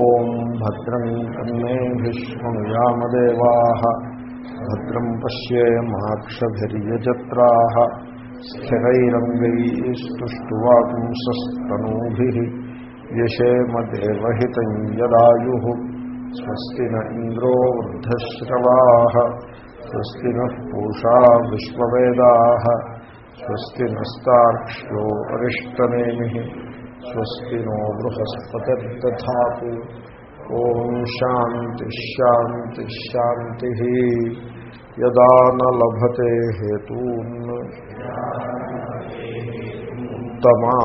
ॐ भद्रम् कन्मे विष्णुयामदेवाः भद्रम् पश्येमाक्षभिर्यजत्राः स्थिरैरङ्गैस्तुष्टुवापुंसस्तनूभिः यशेमदेवहितम् यदायुः, स्वस्ति न इन्द्रो वृद्धश्रवाः, स्वस्ति नः पूषा विश्ववेदाः, स्वस्ति नस्तार्क्ष्यो स्वस्ति नो बृहस्पतिर्दधातु। ॐ शान्तिश्शान्तिश्शान्तिः यदा न लभते हेतून्। उत्तमाधममध्यमान्।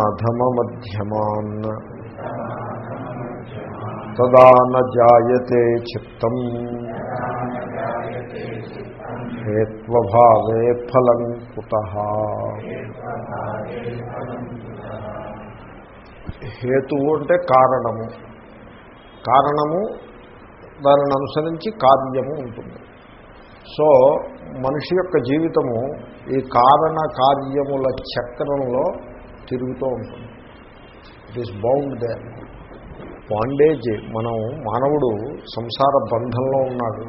तदा न जायते चित्तम्। हेत्वभावे फलं कुतः। హేతువు అంటే కారణము. కారణము దానిని అనుసరించి కార్యము ఉంటుంది. సో మనిషి యొక్క జీవితము ఈ కారణ కార్యముల చక్రంలో తిరుగుతూ ఉంటుంది. It is bound the bondage మనం మానవుడు సంసార బంధంలో ఉన్నాడు.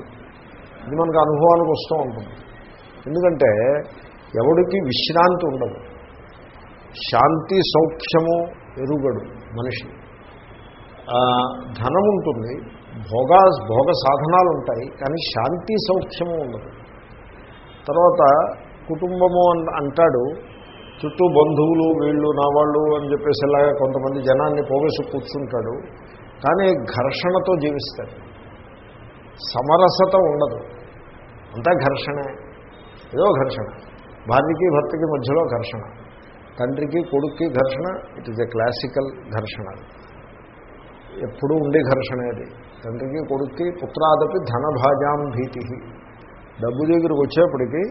ఇది మనకు అనుభవానికి వస్తూ ఉంటుంది. ఎందుకంటే ఎవడికి విశ్రాంతి ఉండదు. శాంతి సౌఖ్యము ఎరుగడు మనిషి. ధనం ఉంటుంది భోగ భోగ సాధనాలు ఉంటాయి కానీ శాంతి సౌఖ్యము ఉండదు. తర్వాత కుటుంబము అంటాడు చుట్టూ బంధువులు వీళ్ళు నా వాళ్ళు అని చెప్పేసి ఇలాగా కొంతమంది జనాన్ని పోగేసి కూర్చుంటాడు. కానీ ఘర్షణతో జీవిస్తాడు. సమరసత ఉండదు. అంతా ఘర్షణే. ఏదో ఘర్షణ. భార్యకి భర్తకి మధ్యలో ఘర్షణ. తండ్రికి కొడుక్కి ఘర్షణ ఇట్ ఈజ్ ఎ క్లాసికల్ ఘర్షణ. ఎప్పుడూ ఉండే ఘర్షణ అది. తండ్రికి కొడుక్కి పుత్రాదపి ధనభాజాం భీతి డబ్బు దగ్గరికి వచ్చేప్పటికీ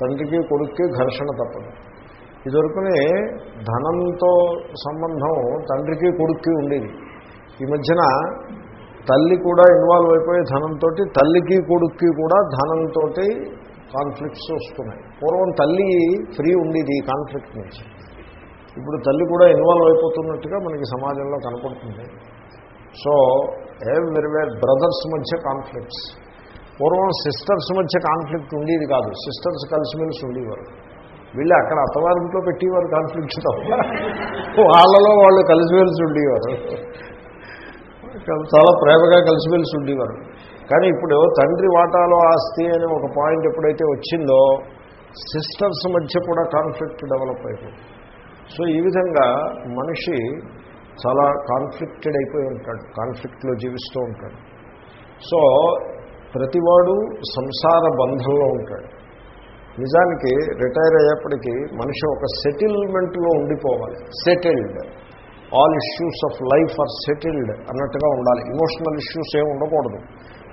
తండ్రికి కొడుక్కి ఘర్షణ తప్పదు. ఇదివరకునే ధనంతో సంబంధం తండ్రికి కొడుక్కి ఉండేది. ఈ మధ్యన తల్లి కూడా ఇన్వాల్వ్ అయిపోయి ధనంతో తల్లికి కొడుక్కి కూడా ధనంతో కాన్ఫ్లిక్ట్స్ వస్తున్నాయి. పూర్వం తల్లి ఫ్రీ ఉండేది ఈ కాన్ఫ్లిక్ట్ నుంచి. ఇప్పుడు తల్లి కూడా ఇన్వాల్వ్ అయిపోతున్నట్టుగా మనకి సమాజంలో కనపడుతుంది. సో ఎవ్రీవేర్ బ్రదర్స్ మధ్య కాన్ఫ్లిక్ట్స్ పూర్వం సిస్టర్స్ మధ్య కాన్ఫ్లిక్ట్ ఉండేది కాదు. సిస్టర్స్ కలిసిమెలిసి ఉండేవారు. వీళ్ళు అక్కడ అత్తవారింట్లో పెట్టేవారు కాన్ఫ్లిక్ట్స్ తప్ప. వాళ్ళలో వాళ్ళు కలిసిమెలిసి ఉండేవారు. చాలా ప్రేమగా కలిసిమెలిసి ఉండేవారు. కానీ ఇప్పుడు తండ్రి వాటాలో ఆస్తి అనే ఒక పాయింట్ ఎప్పుడైతే వచ్చిందో సిస్టర్స్ మధ్య కూడా కాన్ఫ్లిక్ట్ డెవలప్ అయిపోయింది సో ఈ విధంగా మనిషి చాలా కాన్ఫ్లిక్టెడ్ అయిపోయి ఉంటాడు కాన్ఫ్లిక్ట్లో జీవిస్తూ ఉంటాడు. సో ప్రతివాడు సంసార బంధంలో ఉంటాడు. నిజానికి రిటైర్ అయ్యేప్పటికీ మనిషి ఒక సెటిల్మెంట్లో ఉండిపోవాలి. Settled all issues of life are settled అన్నట్టుగా ఉండాలి. ఇమోషనల్ ఇష్యూస్ ఏమి ఉండకూడదు.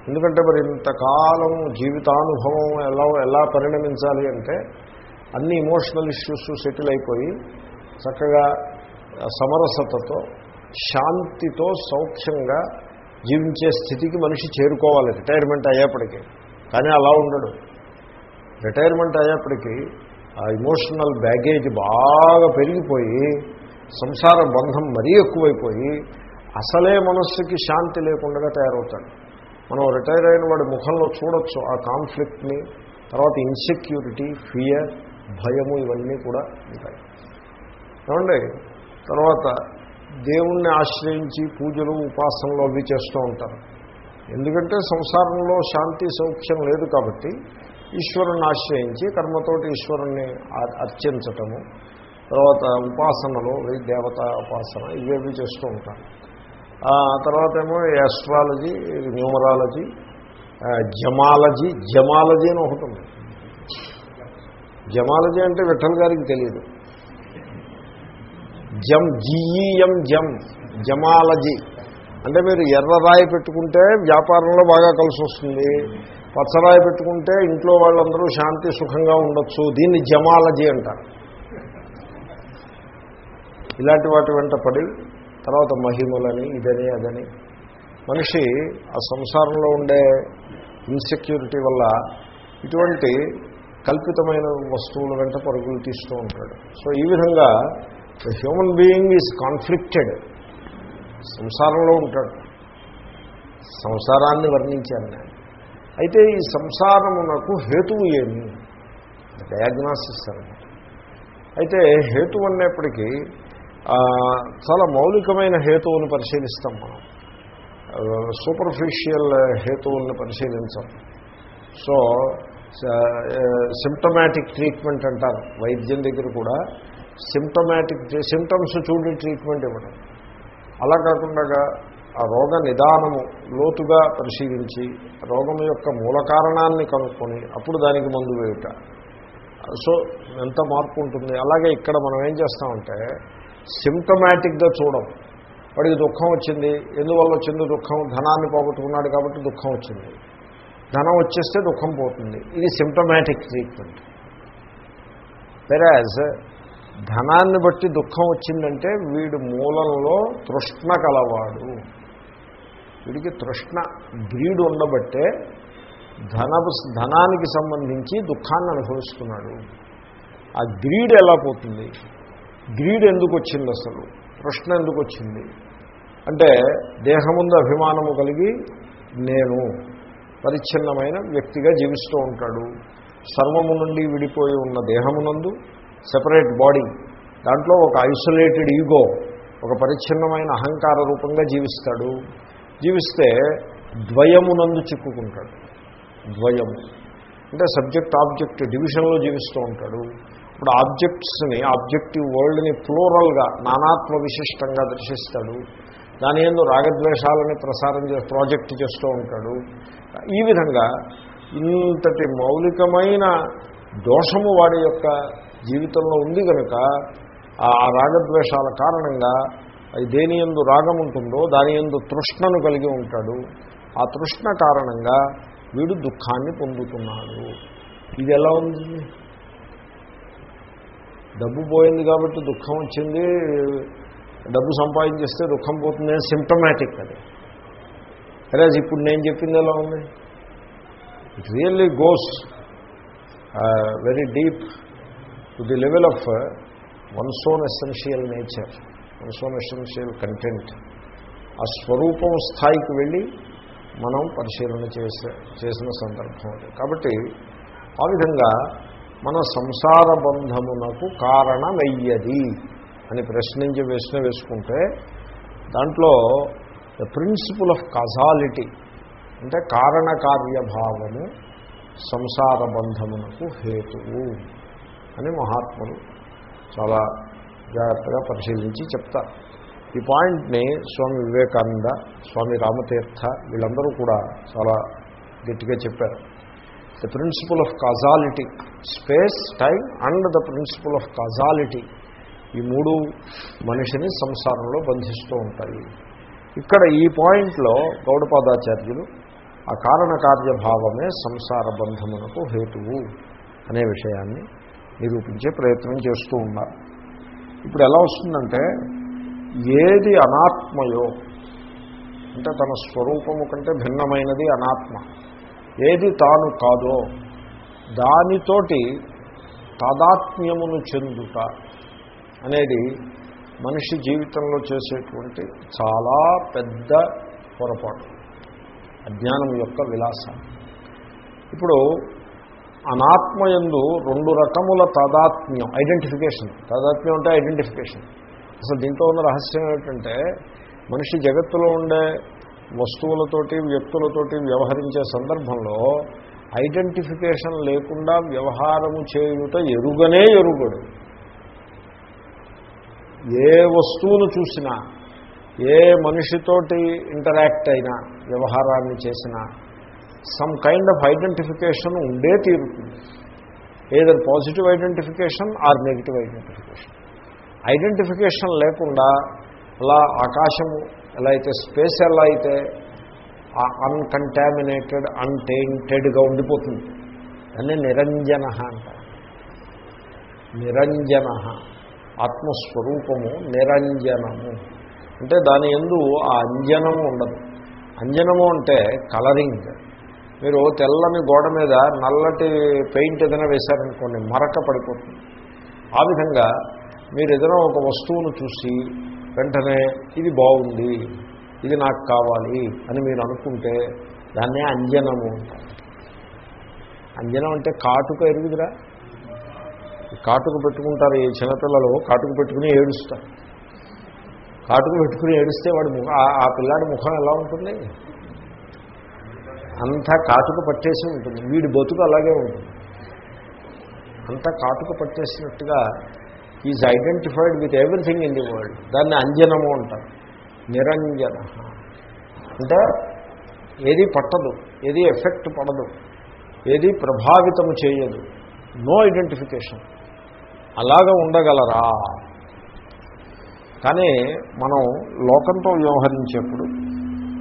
ఎందుకంటే మరి ఇంతకాలం జీవితానుభవం ఎలా ఎలా పరిణమించాలి అంటే అన్ని ఇమోషనల్ ఇష్యూస్ సెటిల్ అయిపోయి చక్కగా సమరసతతో శాంతితో సౌఖ్యంగా జీవించే స్థితికి మనిషి చేరుకోవాలి రిటైర్మెంట్ అయ్యేప్పటికీ. కానీ అలా ఉండడు. రిటైర్మెంట్ అయ్యేప్పటికీ ఆ ఇమోషనల్ బ్యాగేజ్ బాగా పెరిగిపోయి సంసార బంధం మరీ ఎక్కువైపోయి అసలే మనస్సుకి శాంతి లేకుండా తయారవుతాడు. మనం రిటైర్ అయిన వాడి ముఖంలో చూడొచ్చు ఆ కాన్ఫ్లిక్ట్ని తర్వాత ఇన్సెక్యూరిటీ ఫియర్ భయము ఇవన్నీ కూడా ఉంటాయి. ఏమండి? తర్వాత దేవుణ్ణి ఆశ్రయించి పూజలు ఉపాసనలు అవి చేస్తూ ఉంటారు. ఎందుకంటే సంసారంలో శాంతి సౌఖ్యం లేదు కాబట్టి ఈశ్వరుణ్ణి ఆశ్రయించి కర్మతోటి ఈశ్వరుణ్ణి అర్చించటము తర్వాత ఉపాసనలు దేవత ఉపాసన ఇవేవి చేస్తూ ఉంటారు. తర్వాత ఏమో యాస్ట్రాలజీ న్యూమరాలజీ జమాలజీ జమాలజీ అని ఒకటి ఉంది. జమాలజీ అంటే విఠల్ గారికి తెలియదు. జమ్ జీఈఎం జమ్ జమాలజీ. అంటే మీరు ఎర్ర రాయి పెట్టుకుంటే వ్యాపారంలో బాగా కలిసి వస్తుంది పచ్చరాయి పెట్టుకుంటే ఇంట్లో వాళ్ళందరూ శాంతి సుఖంగా ఉండొచ్చు. దీన్ని జమాలజీ అంటారు. ఇలాంటి వాటి వెంట పడి తర్వాత మహిమలని ఇదని అదని. మనిషి ఆ సంసారంలో ఉండే ఇన్సెక్యూరిటీ వల్ల ఇటువంటి కల్పితమైన వస్తువుల వెంట పరుగులు తీస్తూ ఉంటాడు. సో ఈ విధంగా హ్యూమన్ బీయింగ్ ఈజ్ కాన్ఫ్లిక్టెడ్ సంసారంలో ఉంటాడు. సంసారాన్ని వర్ణించాను నేను. అయితే ఈ సంసారమునకు హేతువు ఏమి? డయాగ్నాసిస్ అనమాట అయితే హేతు అనేప్పటికీ చాలా మౌలికమైన హేతువుని పరిశీలిస్తాం మనం. సూపర్ఫిషియల్ హేతువుల్ని పరిశీలించాం. సో సిమ్టమాటిక్ ట్రీట్మెంట్ అంటారు. వైద్యం దగ్గర కూడా సిమ్టమాటిక్ సిమ్టమ్స్ చూడి ట్రీట్మెంట్ ఇవ్వడం. అలా కాకుండా ఆ రోగ నిదానము లోతుగా పరిశీలించి రోగం యొక్క మూల కారణాన్ని కనుక్కొని అప్పుడు దానికి మందు వేయుట. సో ఎంత మార్పు ఉంటుంది? అలాగే ఇక్కడ మనం ఏం చేస్తామంటే సిమ్టమాటిక్గా చూడం. వాడికి దుఃఖం వచ్చింది ఎందువల్ల వచ్చింది దుఃఖం? ధనాన్ని పోగొట్టుకున్నాడు కాబట్టి దుఃఖం వచ్చింది. ధనం వచ్చేస్తే దుఃఖం పోతుంది. ఇది సిమ్టమాటిక్ ట్రీట్మెంట్ వెరాజ్ ధనాన్ని బట్టి దుఃఖం వచ్చిందంటే వీడు మూలంలో తృష్ణ కలవాడు. వీడికి తృష్ణ గ్రీడు ఉండబట్టే ధన ధనానికి సంబంధించి దుఃఖాన్ని అనుభవిస్తున్నాడు. ఆ గ్రీడ్ ఎలా పోతుంది? గ్రీడ్ ఎందుకు వచ్చింది అసలు? తృష్ణ ఎందుకు వచ్చింది? అంటే దేహముందు అభిమానము కలిగి నేను పరిచ్ఛిన్నమైన వ్యక్తిగా జీవిస్తూ ఉంటాడు. సర్వము నుండి విడిపోయి ఉన్న దేహమునందు సెపరేట్ బాడీ దాంట్లో ఒక ఐసోలేటెడ్ ఈగో ఒక పరిచ్ఛిన్నమైన అహంకార రూపంగా జీవిస్తాడు. జీవిస్తే ద్వయమునందు చిక్కుకుంటాడు. ద్వయము. అంటే సబ్జెక్ట్ ఆబ్జెక్ట్ డివిజన్లో జీవిస్తూ ఉంటాడు. ఇప్పుడు ఆబ్జెక్ట్స్ని ఆబ్జెక్టివ్ వరల్డ్ని ప్లూరల్గా నానాత్మ విశిష్టంగా దర్శిస్తాడు. దాని ఎందు రాగద్వేషాలని ప్రసారం చే ప్రాజెక్ట్ చేస్తూ ఉంటాడు. ఈ విధంగా ఇంతటి మౌలికమైన దోషము వాడి యొక్క జీవితంలో ఉంది కనుక ఆ రాగద్వేషాల కారణంగా అది దేని ఎందు రాగం ఉంటుందో దాని ఎందు తృష్ణను కలిగి ఉంటాడు. ఆ తృష్ణ కారణంగా వీడు దుఃఖాన్ని పొందుతున్నాడు. ఇది ఎలా ఉంది? డబ్బు పోయింది కాబట్టి దుఃఖం వచ్చింది. డబ్బు సంపాదించేస్తే దుఃఖం పోతుంది సిమ్టమాటిక్ అది. అరేజ్ ఇప్పుడు నేను చెప్పింది ఎలా ఉంది? It really goes very deep to the level of one's own essential nature one's own essential content ఆ స్వరూపం స్థాయికి వెళ్ళి మనం పరిశీలన చేసే చేసిన సందర్భం అది. కాబట్టి ఆ విధంగా మన సంసార బంధమునకు కారణమయ్యది అని ప్రశ్నించి ప్రశ్న వేసుకుంటే దాంట్లో ద ప్రిన్సిపుల్ ఆఫ్ కాజాలిటీ అంటే కారణకార్యభావము సంసార బంధమునకు హేతువు. అని మహాత్ములు చాలా జాగ్రత్తగా పరిశీలించి చెప్తారు. ఈ పాయింట్ని స్వామి వివేకానంద స్వామి రామతీర్థ వీళ్ళందరూ కూడా చాలా గట్టిగా చెప్పారు. The principle of causality space time and the principle of causality ఈ మూడు మనిషిని సంసారంలో బంధిస్తూ ఉంటాయి. ఇక్కడ ఈ పాయింట్లో గౌడపాదాచార్యులు ఆ కారణకార్యభావమే సంసార బంధమునకు హేతువు అనే విషయాన్ని నిరూపించే ప్రయత్నం చేస్తూ ఉన్నారు ఇప్పుడు ఎలా వస్తుందంటే ఏది అనాత్మయో అంటే తన స్వరూపము కంటే భిన్నమైనది అనాత్మ. ఏది తాను కాదో దానితోటి తాదాత్మ్యమును చెందుట అనేది మనిషి జీవితంలో చేసేటువంటి చాలా పెద్ద పొరపాటు. అజ్ఞానం యొక్క విలాసం. ఇప్పుడు అనాత్మయందు రెండు రకముల తాదాత్మ్యం ఐడెంటిఫికేషన్ తాదాత్మ్యం అంటే ఐడెంటిఫికేషన్ అసలు దీంట్లో ఉన్న రహస్యం ఏమిటంటే మనిషి జగత్తులో ఉండే వస్తువులతోటి వ్యక్తులతోటి వ్యవహరించే సందర్భంలో ఐడెంటిఫికేషన్ లేకుండా వ్యవహారము చేయుట ఎరుగనే ఎరుగడు. ఏ వస్తువును చూసినా ఏ మనిషితోటి ఇంటరాక్ట్ అయినా వ్యవహారాన్ని చేసినా సమ్ కైండ్ ఆఫ్ ఐడెంటిఫికేషన్ ఉండే తీరుతుంది. Either positive identification or negative identification identification లేకుండా అలా ఆకాశము ఎలా అయితే స్పేస్ ఎలా అయితే అన్కంటామినేటెడ్ అన్టెయింటెడ్గా ఉండిపోతుంది. దాన్ని నిరంజన అంటారు. నిరంజన. ఆత్మస్వరూపము నిరంజనము. అంటే దాని ఎందు ఆ అంజనము ఉండదు. అంజనము అంటే కలరింగ్ మీరు తెల్లని గోడ మీద నల్లటి పెయింట్ ఏదైనా వేశారనుకోండి మరక పడిపోతుంది. ఆ విధంగా మీరు ఏదైనా ఒక వస్తువును చూసి వెంటనే ఇది బాగుంది ఇది నాకు కావాలి అని మీరు అనుకుంటే దాన్నే అంజనము అంజనం అంటే కాటుక ఎరుగుదిరా? కాటుక పెట్టుకుంటారు ఈ చిన్నపిల్లలు కాటుకు పెట్టుకుని ఏడుస్తారు. కాటుకు పెట్టుకుని ఏడిస్తే వాడి ముఖం ఆ పిల్లాడి ముఖం ఎలా ఉంటుంది? అంతా కాటుక పట్టేసి ఉంటుంది. వీడి బతుకు అలాగే ఉంటుంది. అంతా కాటుక పట్టేసినట్టుగా is identified with everything in the world. దాన్ని అంజనము అంటారు. నిరంజన. అంటే ఏది పట్టదు ఏది ఎఫెక్ట్ పడదు ఏది ప్రభావితము చేయదు. No identification. అలాగా ఉండగలరా? కానీ మనం లోకంతో వ్యవహరించేప్పుడు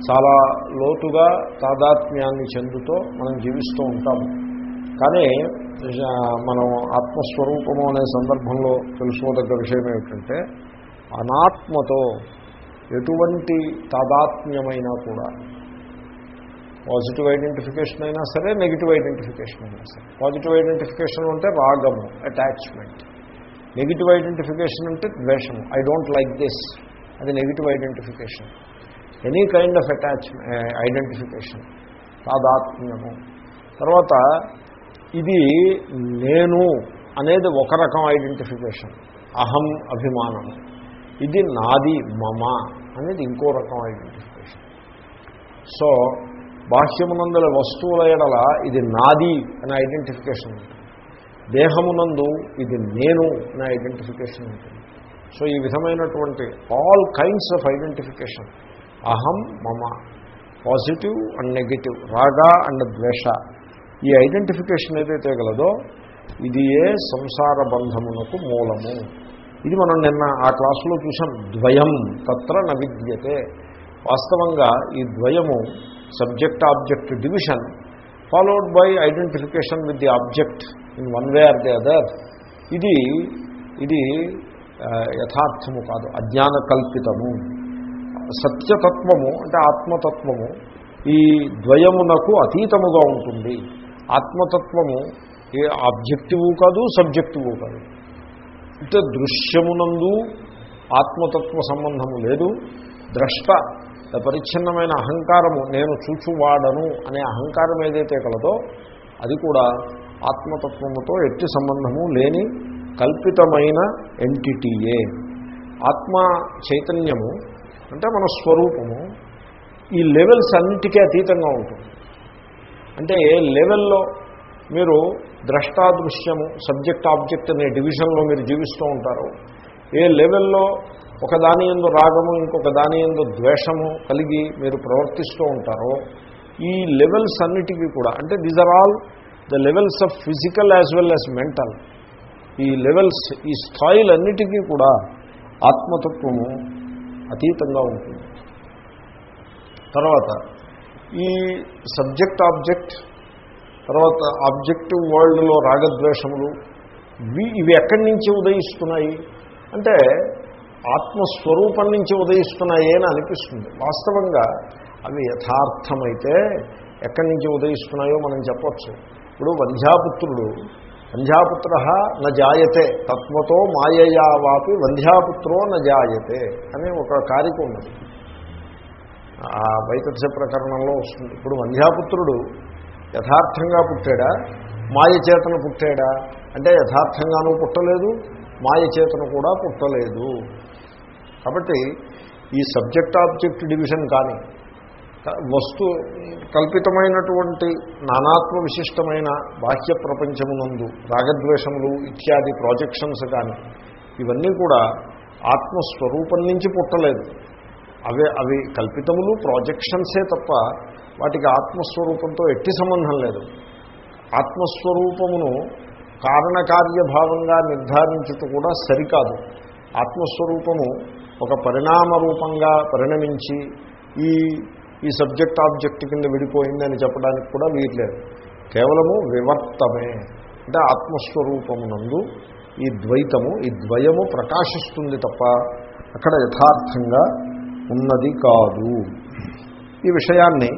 చాలా లోతుగా తాదాత్మ్యాన్ని చెందుతూ మనం జీవిస్తూ ఉంటాము. కానీ మనం ఆత్మస్వరూపము అనే సందర్భంలో తెలుసుకోదగ్గ విషయం ఏమిటంటే అనాత్మతో ఎటువంటి తాదాత్మ్యమైనా కూడా పాజిటివ్ ఐడెంటిఫికేషన్ అయినా సరే నెగిటివ్ ఐడెంటిఫికేషన్ అయినా సరే. పాజిటివ్ ఐడెంటిఫికేషన్ అంటే రాగము అటాచ్మెంట్. నెగిటివ్ ఐడెంటిఫికేషన్ అంటే ద్వేషము. I don't like this. అది negative identification. Any kind of attach identification తాదాత్మ్యము తర్వాత ఇది నేను అనేది ఒక రకం ఐడెంటిఫికేషన్ అహం అభిమానం ఇది నాది మమ అనేది ఇంకో రకం ఐడెంటిఫికేషన్ సో బాహ్యమునందుల వస్తువుల ఎడల ఇది నాది అనే ఐడెంటిఫికేషన్ ఉంటుంది దేహమునందు ఇది నేను అనే ఐడెంటిఫికేషన్ ఉంటుంది సో ఈ విధమైనటువంటి ఆల్ కైండ్స్ ఆఫ్ ఐడెంటిఫికేషన్ అహం మమ. Positive and negative. రాగా అండ్ ద్వేష. ఈ ఐడెంటిఫికేషన్ ఏదైతే గలదో ఇది ఏ సంసార బంధమునకు మూలము. ఇది మనం నిన్న ఆ క్లాసులో చూసాం ద్వయం తత్ర నవిద్యతే వాస్తవంగా ఈ ద్వయము subject object division followed by identification with the object in one way or the other. ఇది ఇది యథార్థము కాదు. అజ్ఞాన కల్పితము సత్యతత్వము అంటే ఆత్మతత్వము ఈ ద్వయమునకు అతీతముగా ఉంటుంది. ఆత్మతత్వము ఏ ఆబ్జెక్టివ్ కాదు సబ్జెక్టివ్ కాదు. అంటే దృశ్యమునందు ఆత్మతత్వ సంబంధము లేదు. ద్రష్ట పరిచ్ఛిన్నమైన అహంకారము నేను చూచువాడను అనే అహంకారం ఏదైతే కలదో అది కూడా ఆత్మతత్వముతో ఎట్టి సంబంధము లేని కల్పితమైన ఎంటిటీయే. ఆత్మ చైతన్యము అంటే మన స్వరూపము ఈ లెవెల్స్ అన్నిటికీ అతీతంగా ఉంటుంది. అంటే ఏ లెవెల్లో మీరు ద్రష్టాదృశ్యము సబ్జెక్ట్ ఆబ్జెక్ట్ అనే డివిజన్లో మీరు జీవిస్తూ ఉంటారు ఏ లెవెల్లో ఒక దాని ఎందు రాగము ఇంకొక దాని ఎందు ద్వేషము కలిగి మీరు ప్రవర్తిస్తూ ఉంటారో ఈ లెవెల్స్ అన్నిటికీ కూడా అంటే these are all the levels of physical as well as mental ఈ లెవెల్స్ ఈ స్థాయిలన్నిటికీ కూడా ఆత్మతత్వము అతీతంగా ఉంటుంది. తర్వాత ఈ సబ్జెక్ట్ ఆబ్జెక్ట్ తర్వాత ఆబ్జెక్టివ్ వరల్డ్లో రాగద్వేషములు ఇవి ఇవి ఎక్కడి నుంచి ఉదయిస్తున్నాయి? అంటే ఆత్మస్వరూపం నుంచి ఉదయిస్తున్నాయి అని అనిపిస్తుంది. వాస్తవంగా అవి యథార్థమైతే ఎక్కడి నుంచి ఉదయిస్తున్నాయో మనం చెప్పచ్చు. ఇప్పుడు వంధ్యాపుత్రుడు వంధ్యాపుత్ర న జాయతే తత్వతో మాయయావాపి వంధ్యాపుత్రో న జాయతే అనే ఒక కారిక ఉన్నది. ఆ వైతస్య ప్రకరణంలో వస్తుంది. ఇప్పుడు వంధ్యాపుత్రుడు యథార్థంగా పుట్టాడా? మాయ చేతను పుట్టాడా? అంటే యథార్థంగానూ పుట్టలేదు మాయ చేతను కూడా పుట్టలేదు. కాబట్టి ఈ సబ్జెక్ట్ ఆబ్జెక్ట్ డివిజన్ కానీ వస్తు కల్పితమైనటువంటి నానాత్మ విశిష్టమైన బాహ్య ప్రపంచమునందు రాగద్వేషములు ఇత్యాది ప్రాజెక్షన్స్ కానీ ఇవన్నీ కూడా ఆత్మస్వరూపం నుంచి పుట్టలేదు. అవే అవి కల్పితములు ప్రాజెక్షన్సే తప్ప వాటికి ఆత్మస్వరూపంతో ఎట్టి సంబంధం లేదు. ఆత్మస్వరూపమును కారణకార్యభావంగా నిర్ధారించుట కూడా సరికాదు. ఆత్మస్వరూపము ఒక పరిణామ రూపంగా పరిణమించి ఈ ఈ సబ్జెక్ట్ ఆబ్జెక్ట్ కింద విడిపోయిందని చెప్పడానికి కూడా వీర్లేదు కేవలము వివర్తమే. అంటే ఆత్మస్వరూపమునందు ఈ ద్వైతము ఈ ద్వయము ప్రకాశిస్తుంది తప్ప అక్కడ యథార్థంగా ఉన్నది కాదు. ఈ విషయాన్ని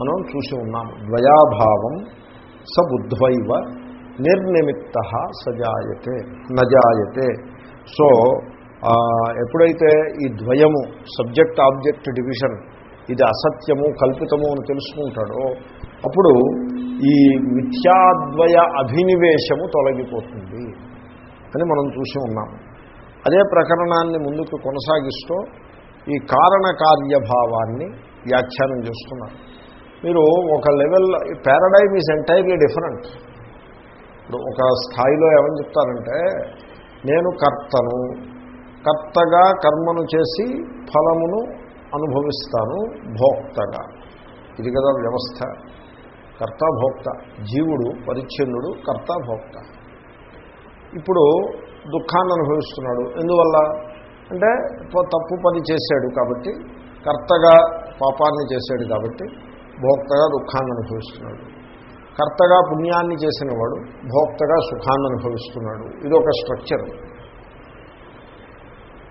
మనం చూసి ఉన్నాము. ద్వయాభావం స నిర్నిమిత్త సజాయతే నజాయతే. సో ఎప్పుడైతే ఈ ద్వయము సబ్జెక్ట్ ఆబ్జెక్ట్ డివిజన్ ఇది అసత్యము కల్పితము అని తెలుసుకుంటాడో అప్పుడు ఈ మిథ్యాద్వయ అభినివేశము తొలగిపోతుంది అని మనం చూసి ఉన్నాం. అదే ప్రకరణాన్ని ముందుకు కొనసాగిస్తూ ఈ కారణ కార్యభావాన్ని వ్యాఖ్యానం చేస్తున్నారు. మీరు ఒక level paradigm is entirely different. ఇప్పుడు ఒక స్థాయిలో ఏమని చెప్తారంటే నేను కర్తను కర్తగా కర్మను చేసి ఫలమును అనుభవిస్తాను భోక్తగా. ఇది కదా వ్యవస్థ. కర్త భోక్త. జీవుడు పరిచ్ఛిన్నుడు కర్త భోక్త. ఇప్పుడు దుఃఖాన్ని అనుభవిస్తున్నాడు. ఎందువల్ల? అంటే తప్పు పని చేశాడు కాబట్టి కర్తగా పాపాన్ని చేశాడు కాబట్టి భోక్తగా దుఃఖాన్ని అనుభవిస్తున్నాడు. కర్తగా పుణ్యాన్ని చేసిన వాడు భోక్తగా సుఖాన్ని అనుభవిస్తున్నాడు. ఇది ఒక స్ట్రక్చర్.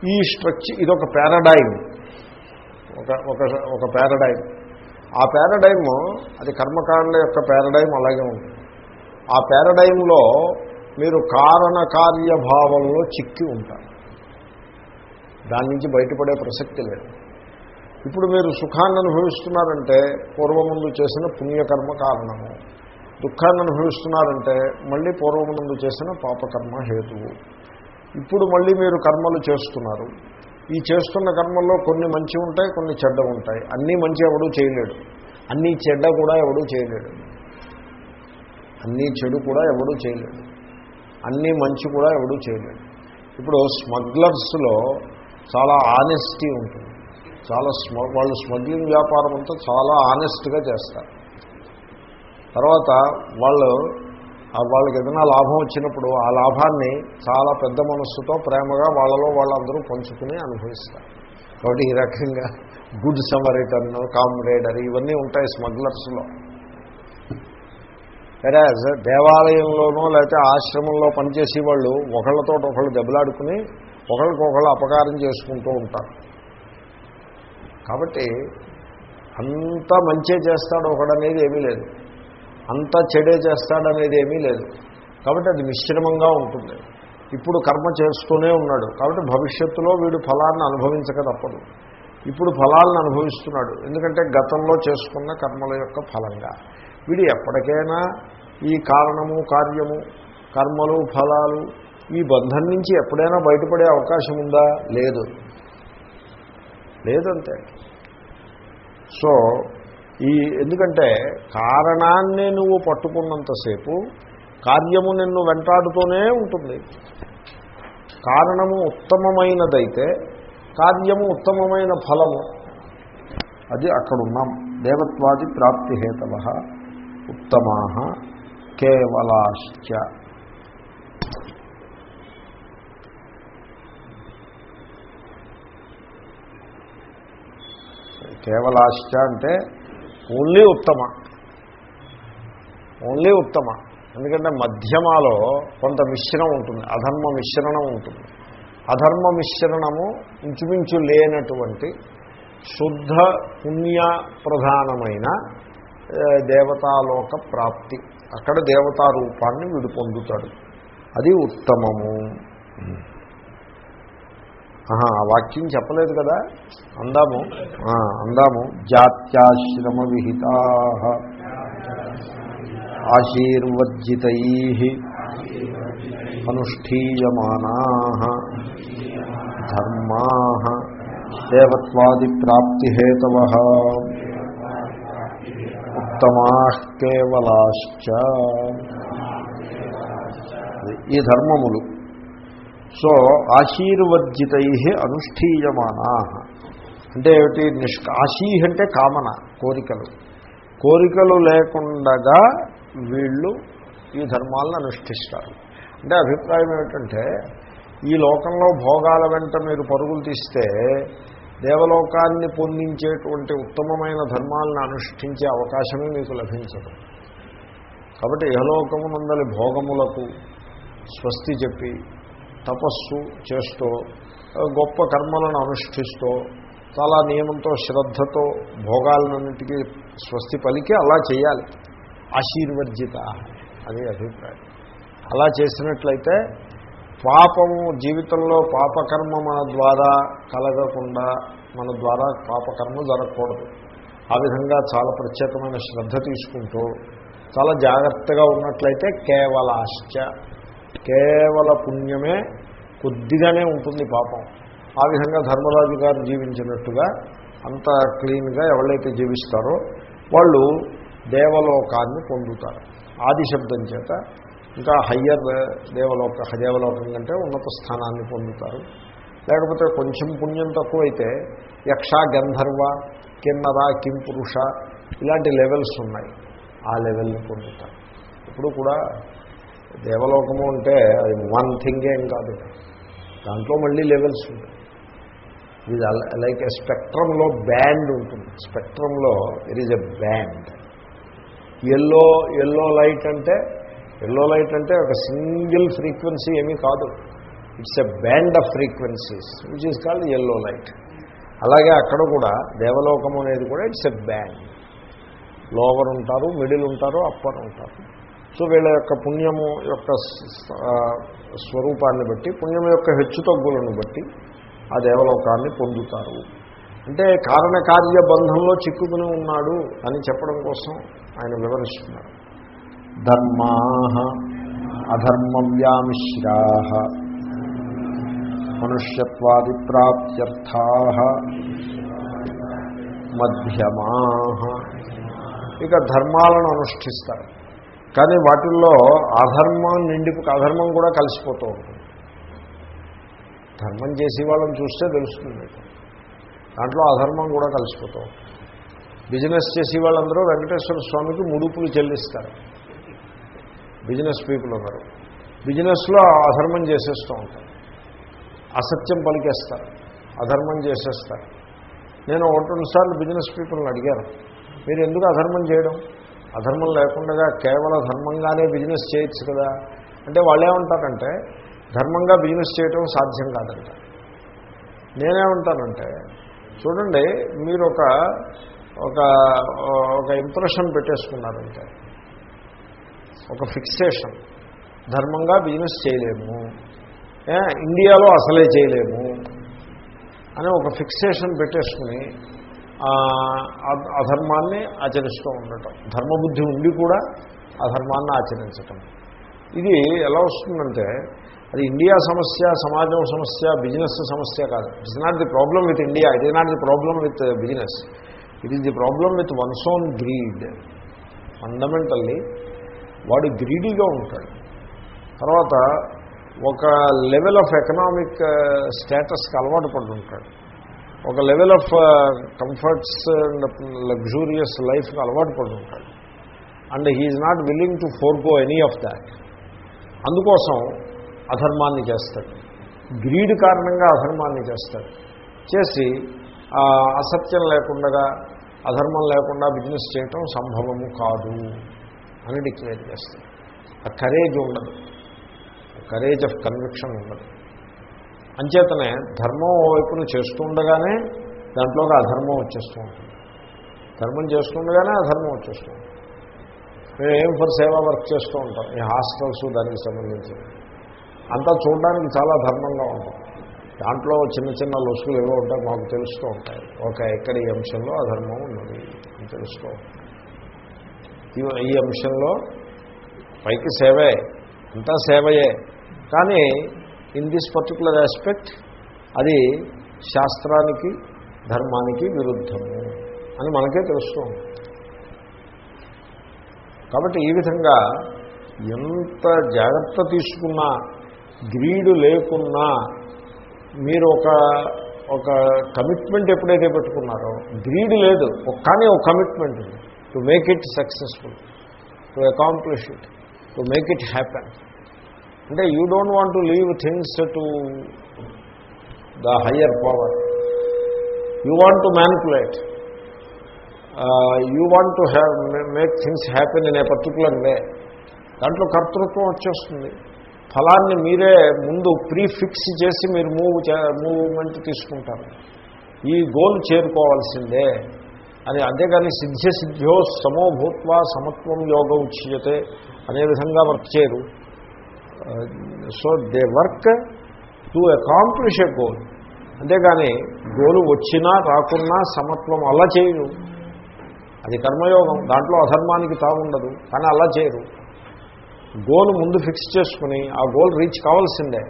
ఈ స్ట్రక్చర్ ఇదొక పారాడైమ్. ఒక ఒక ఒక పారాడైమ్ ఆ పారాడైమ్ అది కర్మకాండ యొక్క పారాడైమ్ అలాగే ఉంటుంది. ఆ పారాడైంలో మీరు కారణ కార్యభావంలో చిక్కి ఉంటారు. దాని నుంచి బయటపడే ప్రసక్తి లేదు. ఇప్పుడు మీరు సుఖాన్ని అనుభవిస్తున్నారంటే పూర్వముందు చేసిన పుణ్యకర్మ కారణము. దుఃఖాన్ని అనుభవిస్తున్నారంటే మళ్ళీ పూర్వముందు చేసిన పాపకర్మ హేతువు. ఇప్పుడు మళ్ళీ మీరు కర్మలు చేస్తున్నారు. ఈ చేస్తున్న కర్మల్లో కొన్ని మంచి ఉంటాయి కొన్ని చెడ్డ ఉంటాయి. అన్నీ మంచి ఎవడూ చేయలేడు. అన్నీ చెడ్డ కూడా ఎవడూ చేయలేడు. అన్నీ చెడు కూడా ఎవడూ చేయలేడు. అన్నీ మంచి కూడా ఎవడూ చేయలేడు. ఇప్పుడు స్మగ్లర్స్లో చాలా ఆనెస్టీ ఉంటుంది. చాలా స్మ వాళ్ళు స్మగ్లింగ్ వ్యాపారం అంతా చాలా ఆనెస్ట్గా చేస్తారు. తర్వాత వాళ్ళు వాళ్ళకి ఏదైనా లాభం వచ్చినప్పుడు ఆ లాభాన్ని చాలా పెద్ద మనస్సుతో ప్రేమగా వాళ్ళలో వాళ్ళందరూ పంచుకుని అనుభవిస్తారు. కాబట్టి ఈ రకంగా గుడ్ సమరిటన్ కామ్రేడర్ ఇవన్నీ ఉంటాయి స్మగ్లర్స్లో. సరే దేవాలయంలోనో లేకపోతే ఆశ్రమంలో పనిచేసే వాళ్ళు ఒకళ్ళతో ఒకళ్ళు దెబ్బలాడుకుని ఒకళ్ళకొకళ్ళు అపకారం చేసుకుంటూ ఉంటారు. కాబట్టి అంత మంచి చేస్తాడు ఒకడనేది ఏమీ లేదు. అంత చెడే చేస్తాడనేది ఏమీ లేదు. కాబట్టి అది మిశ్రమంగా ఉంటుంది. ఇప్పుడు కర్మ చేస్తూనే ఉన్నాడు. కాబట్టి భవిష్యత్తులో వీడు ఫలాన్ని అనుభవించక తప్పదు. ఇప్పుడు ఫలాలను అనుభవిస్తున్నాడు. ఎందుకంటే గతంలో చేసుకున్న కర్మల యొక్క ఫలంగా. వీడు ఎప్పటికైనా ఈ కారణము కార్యము కర్మలు ఫలాలు ఈ బంధం నుంచి ఎప్పుడైనా బయటపడే అవకాశం ఉందా? లేదు. లేదంతే. సో ఈ ఎందుకంటే కారణాన్ని నువ్వు పట్టుకున్నంతసేపు కార్యము నిన్ను వెంటాడుతూనే ఉంటుంది. కారణము ఉత్తమమైనదైతే కార్యము ఉత్తమమైన ఫలము. అది అక్కడున్నాం. దేవత్వాది ప్రాప్తిహేతవ. ఉత్తమా. కేవలాశ్చ. కేవలాశ్చ అంటే ఓన్లీ ఉత్తమ. ఓన్లీ ఉత్తమ. ఎందుకంటే మధ్యమాలో కొంత మిశ్రణం ఉంటుంది. అధర్మ మిశ్రణం ఉంటుంది. అధర్మ మిశ్రణము ఇంచుమించు లేనటువంటి శుద్ధ పుణ్య ప్రధానమైన దేవతాలోక ప్రాప్తి. అక్కడ దేవతారూపాన్ని వీడు పొందుతాడు. అది ఉత్తమము. ఆహా ఆ వాక్యం చెప్పలేదు కదా? అందాము. అందాము. జాత్యాశ్రమ విహితా. ఆశీర్వర్జితై అనుష్ఠీయమానా. ధర్మా. దేవత్వాది ప్రాప్తిహేతవ ఉత్తమా కేవలాశ్చ. ఈ ధర్మములు సో ఆశీర్వర్జితై అనుష్ఠీయమానా. అంటే ఏమిటి? నిష్క ఆశీ అంటే కామన కోరికలు. కోరికలు లేకుండగా వీళ్ళు ఈ ధర్మాలను అనుష్ఠిస్తారు. అంటే అభిప్రాయం ఏమిటంటే ఈ లోకంలో భోగాల వెంట మీరు పరుగులు తీస్తే దేవలోకాన్ని పొందించేటువంటి ఉత్తమమైన ధర్మాలను అనుష్ఠించే అవకాశమే మీకు లభించదు. కాబట్టి ఇహలోకమునందలి భోగములకు స్వస్తి చెప్పి తపస్సు చేస్తూ గొప్ప కర్మలను అనుష్ఠిస్తూ చాలా నియమంతో శ్రద్ధతో భోగాలన్నింటికీ స్వస్తి పలికి అలా చేయాలి. ఆశీర్వర్జిత అది అభిప్రాయం. అలా చేసినట్లయితే పాపము జీవితంలో పాపకర్మ మన ద్వారా కలగకుండా మన ద్వారా పాపకర్మ జరగకూడదు. ఆ విధంగా చాలా ప్రత్యేకమైన శ్రద్ధ తీసుకుంటూ చాలా జాగ్రత్తగా ఉన్నట్లయితే కేవలాశ్చ కేవల పుణ్యమే కొద్దిగానే ఉంటుంది పాపం. ఆ విధంగా ధర్మరాజు గారు జీవించినట్టుగా అంత క్లీన్గా ఎవరైతే జీవిస్తారో వాళ్ళు దేవలోకాన్ని పొందుతారు. ఆది శబ్దం చేత ఇంకా హయ్యర్ దేవలోక దేవలోకం కంటే ఉన్నత స్థానాన్ని పొందుతారు. లేకపోతే కొంచెం పుణ్యం తక్కువైతే యక్ష గంధర్వ కిన్నర కింపురుష ఇలాంటి లెవెల్స్ ఉన్నాయి. ఆ లెవెల్ని పొందుతారు. ఇప్పుడు కూడా దేవలోకము అంటే అది వన్ థింగ్ ఏం కాదు. దాంట్లో మళ్ళీ లెవెల్స్ ఉంటాయి. ఇది లైక్ స్పెక్ట్రంలో బ్యాండ్ ఉంటుంది. స్పెక్ట్రంలో it is a band yellow yellow light అంటే ఎల్లో లైట్ అంటే ఒక సింగిల్ ఫ్రీక్వెన్సీ ఏమీ కాదు. It's a band of frequencies which is called yellow light అలాగే అక్కడ కూడా దేవలోకం అనేది కూడా ఇట్స్ ఎ బ్యాండ్ లోవర్ ఉంటారు మిడిల్ ఉంటారు అప్పర్ ఉంటారు. సో వీళ్ళ యొక్క పుణ్యము యొక్క స్వరూపాన్ని బట్టి పుణ్యం యొక్క హెచ్చుతగ్గులను బట్టి ఆ దేవలోకాన్ని పొందుతారు. అంటే కారణకార్య బంధంలో చిక్కుకుని ఉన్నాడు అని చెప్పడం కోసం ఆయన వివరిస్తున్నారు. ధర్మా అధర్మం వ్యామిశ్రా మనుష్యత్వాది ప్రాప్త్యర్థా మధ్యమా ఇక ధర్మాలను అనుష్ఠిస్తారు. కానీ వాటిల్లో అధర్మం నిండి అధర్మం కూడా కలిసిపోతూ ఉంటుంది. ధర్మం చేసే వాళ్ళని చూస్తే తెలుస్తుంది. దాంట్లో అధర్మం కూడా కలిసిపోతూ ఉంటుంది. బిజినెస్ చేసే వాళ్ళందరూ వెంకటేశ్వర స్వామికి ముడుపులు చెల్లిస్తారు. బిజినెస్ పీపుల్ ఉన్నారు. బిజినెస్లో అధర్మం చేసేస్తూ ఉంటారు. అసత్యం పలికేస్తారు. అధర్మం చేసేస్తారు. నేను ఒకటి రెండు సార్లు బిజినెస్ పీపుల్ని అడిగాను. మీరు ఎందుకు అధర్మం చేయడం? అధర్మం లేకుండా కేవల ధర్మంగానే బిజినెస్ చేయొచ్చు కదా. అంటే వాళ్ళు ఏమంటారంటే ధర్మంగా బిజినెస్ చేయటం సాధ్యం కాదంట. నేనేమంటానంటే చూడండి మీరు ఒక ఒక ఒక ఇంప్రెషన్ పెట్టేసుకున్నారంటే ఒక ఫిక్సేషన్ ధర్మంగా బిజినెస్ చేయలేము. ఇండియాలో అసలే చేయలేము. అని ఒక ఫిక్సేషన్ పెట్టేసుకుని అధర్మాన్ని ఆచరిస్తూ ఉండటం. ధర్మబుద్ధి ఉండి కూడా అధర్మాన్ని ఆచరించటం. ఇది ఎలా వస్తుందంటే అది ఇండియా సమస్య సమాజం సమస్య బిజినెస్ సమస్య కాదు. It's not the problem with India it is not the problem with business. It is the problem with one's own greed fundamentally వాడు గ్రీడీగా ఉంటాడు. తర్వాత ఒక లెవెల్ ఆఫ్ ఎకనామిక్ స్టేటస్కి అలవాటు పడుతుంటాడు ఒక level of comforts and luxurious లైఫ్కి అలవాటు పడి ఉంటాడు and he's not willing to forgo any of that అందుకోసం అధర్మాన్ని చేస్తాడు. గ్రీడ్ కారణంగా అధర్మాన్ని చేస్తాడు. చేసి అసత్యం లేకుండా అధర్మం లేకుండా బిజినెస్ చేయటం సంభవము కాదు అని డిక్లేర్ చేస్తాడు. ఆ కరేజ్ ఉండదు. కరేజ్ ఆఫ్ కన్విక్షన్ ఉండదు. అంచేతనే ధర్మం వైపును చేస్తుండగానే దాంట్లోకి అధర్మం వచ్చేస్తూ ఉంటుంది. ధర్మం చేస్తుండగానే అధర్మం వచ్చేస్తూ ఉంటుంది. మేము ఏం ఫర్ సేవా వర్క్ చేస్తూ ఉంటాం ఈ హాస్టల్స్ దానికి సంబంధించి. అంతా చూడడానికి చాలా ధర్మంగా ఉంటుంది దాంట్లో చిన్న చిన్న లొసులు ఏవో ఉంటాయి మాకు తెలుస్తూ ఉంటాయి. ఒక ఎక్కడ ఈ అంశంలో అధర్మం ఉన్నది అని తెలుస్తూ ఈ అంశంలో పైకి సేవే అంతా సేవయే. కానీ ఇన్ దిస్ పర్టికులర్ ఆస్పెక్ట్ అది శాస్త్రానికి ధర్మానికి విరుద్ధము అని మనకే తెలుస్తూ కాబట్టి ఈ విధంగా ఎంత జాగ్రత్త తీసుకున్నా గ్రీడు లేకున్నా మీరు ఒక ఒక కమిట్మెంట్ ఎప్పుడైతే పెట్టుకున్నారో గ్రీడ్ లేదు కానీ ఒక కమిట్మెంట్ ఉంది. To make it successful to accomplish it to make it happen అంటే you don't want to leave things to the higher power you want to manipulate you want to have make things happy in a particular way దాంట్లో కర్తృత్వం వచ్చేస్తుంది. ఫలాన్ని మీరే ముందు pre fix చేసి మీరు move movement తీసుకుంటారు. ఈ గోల్ చేరుకోవాల్సిందే అని అంతేగాని సిద్ధ్య సిద్ధ్యో సమోభూత్వ సమత్వం యోగ ఉచ్యతే అనే విధంగా వర్క్ చేయరు. So they work to accomplish a goal. అంతేగాని గోలు వచ్చినా రాకున్నా సమత్వం అలా చేయరు. అది కర్మయోగం. దాంట్లో అధర్మానికి తాగుండదు కానీ అలా చేయరు. గోల్ ముందు ఫిక్స్ చేసుకుని ఆ గోల్ రీచ్ కావాల్సిందే.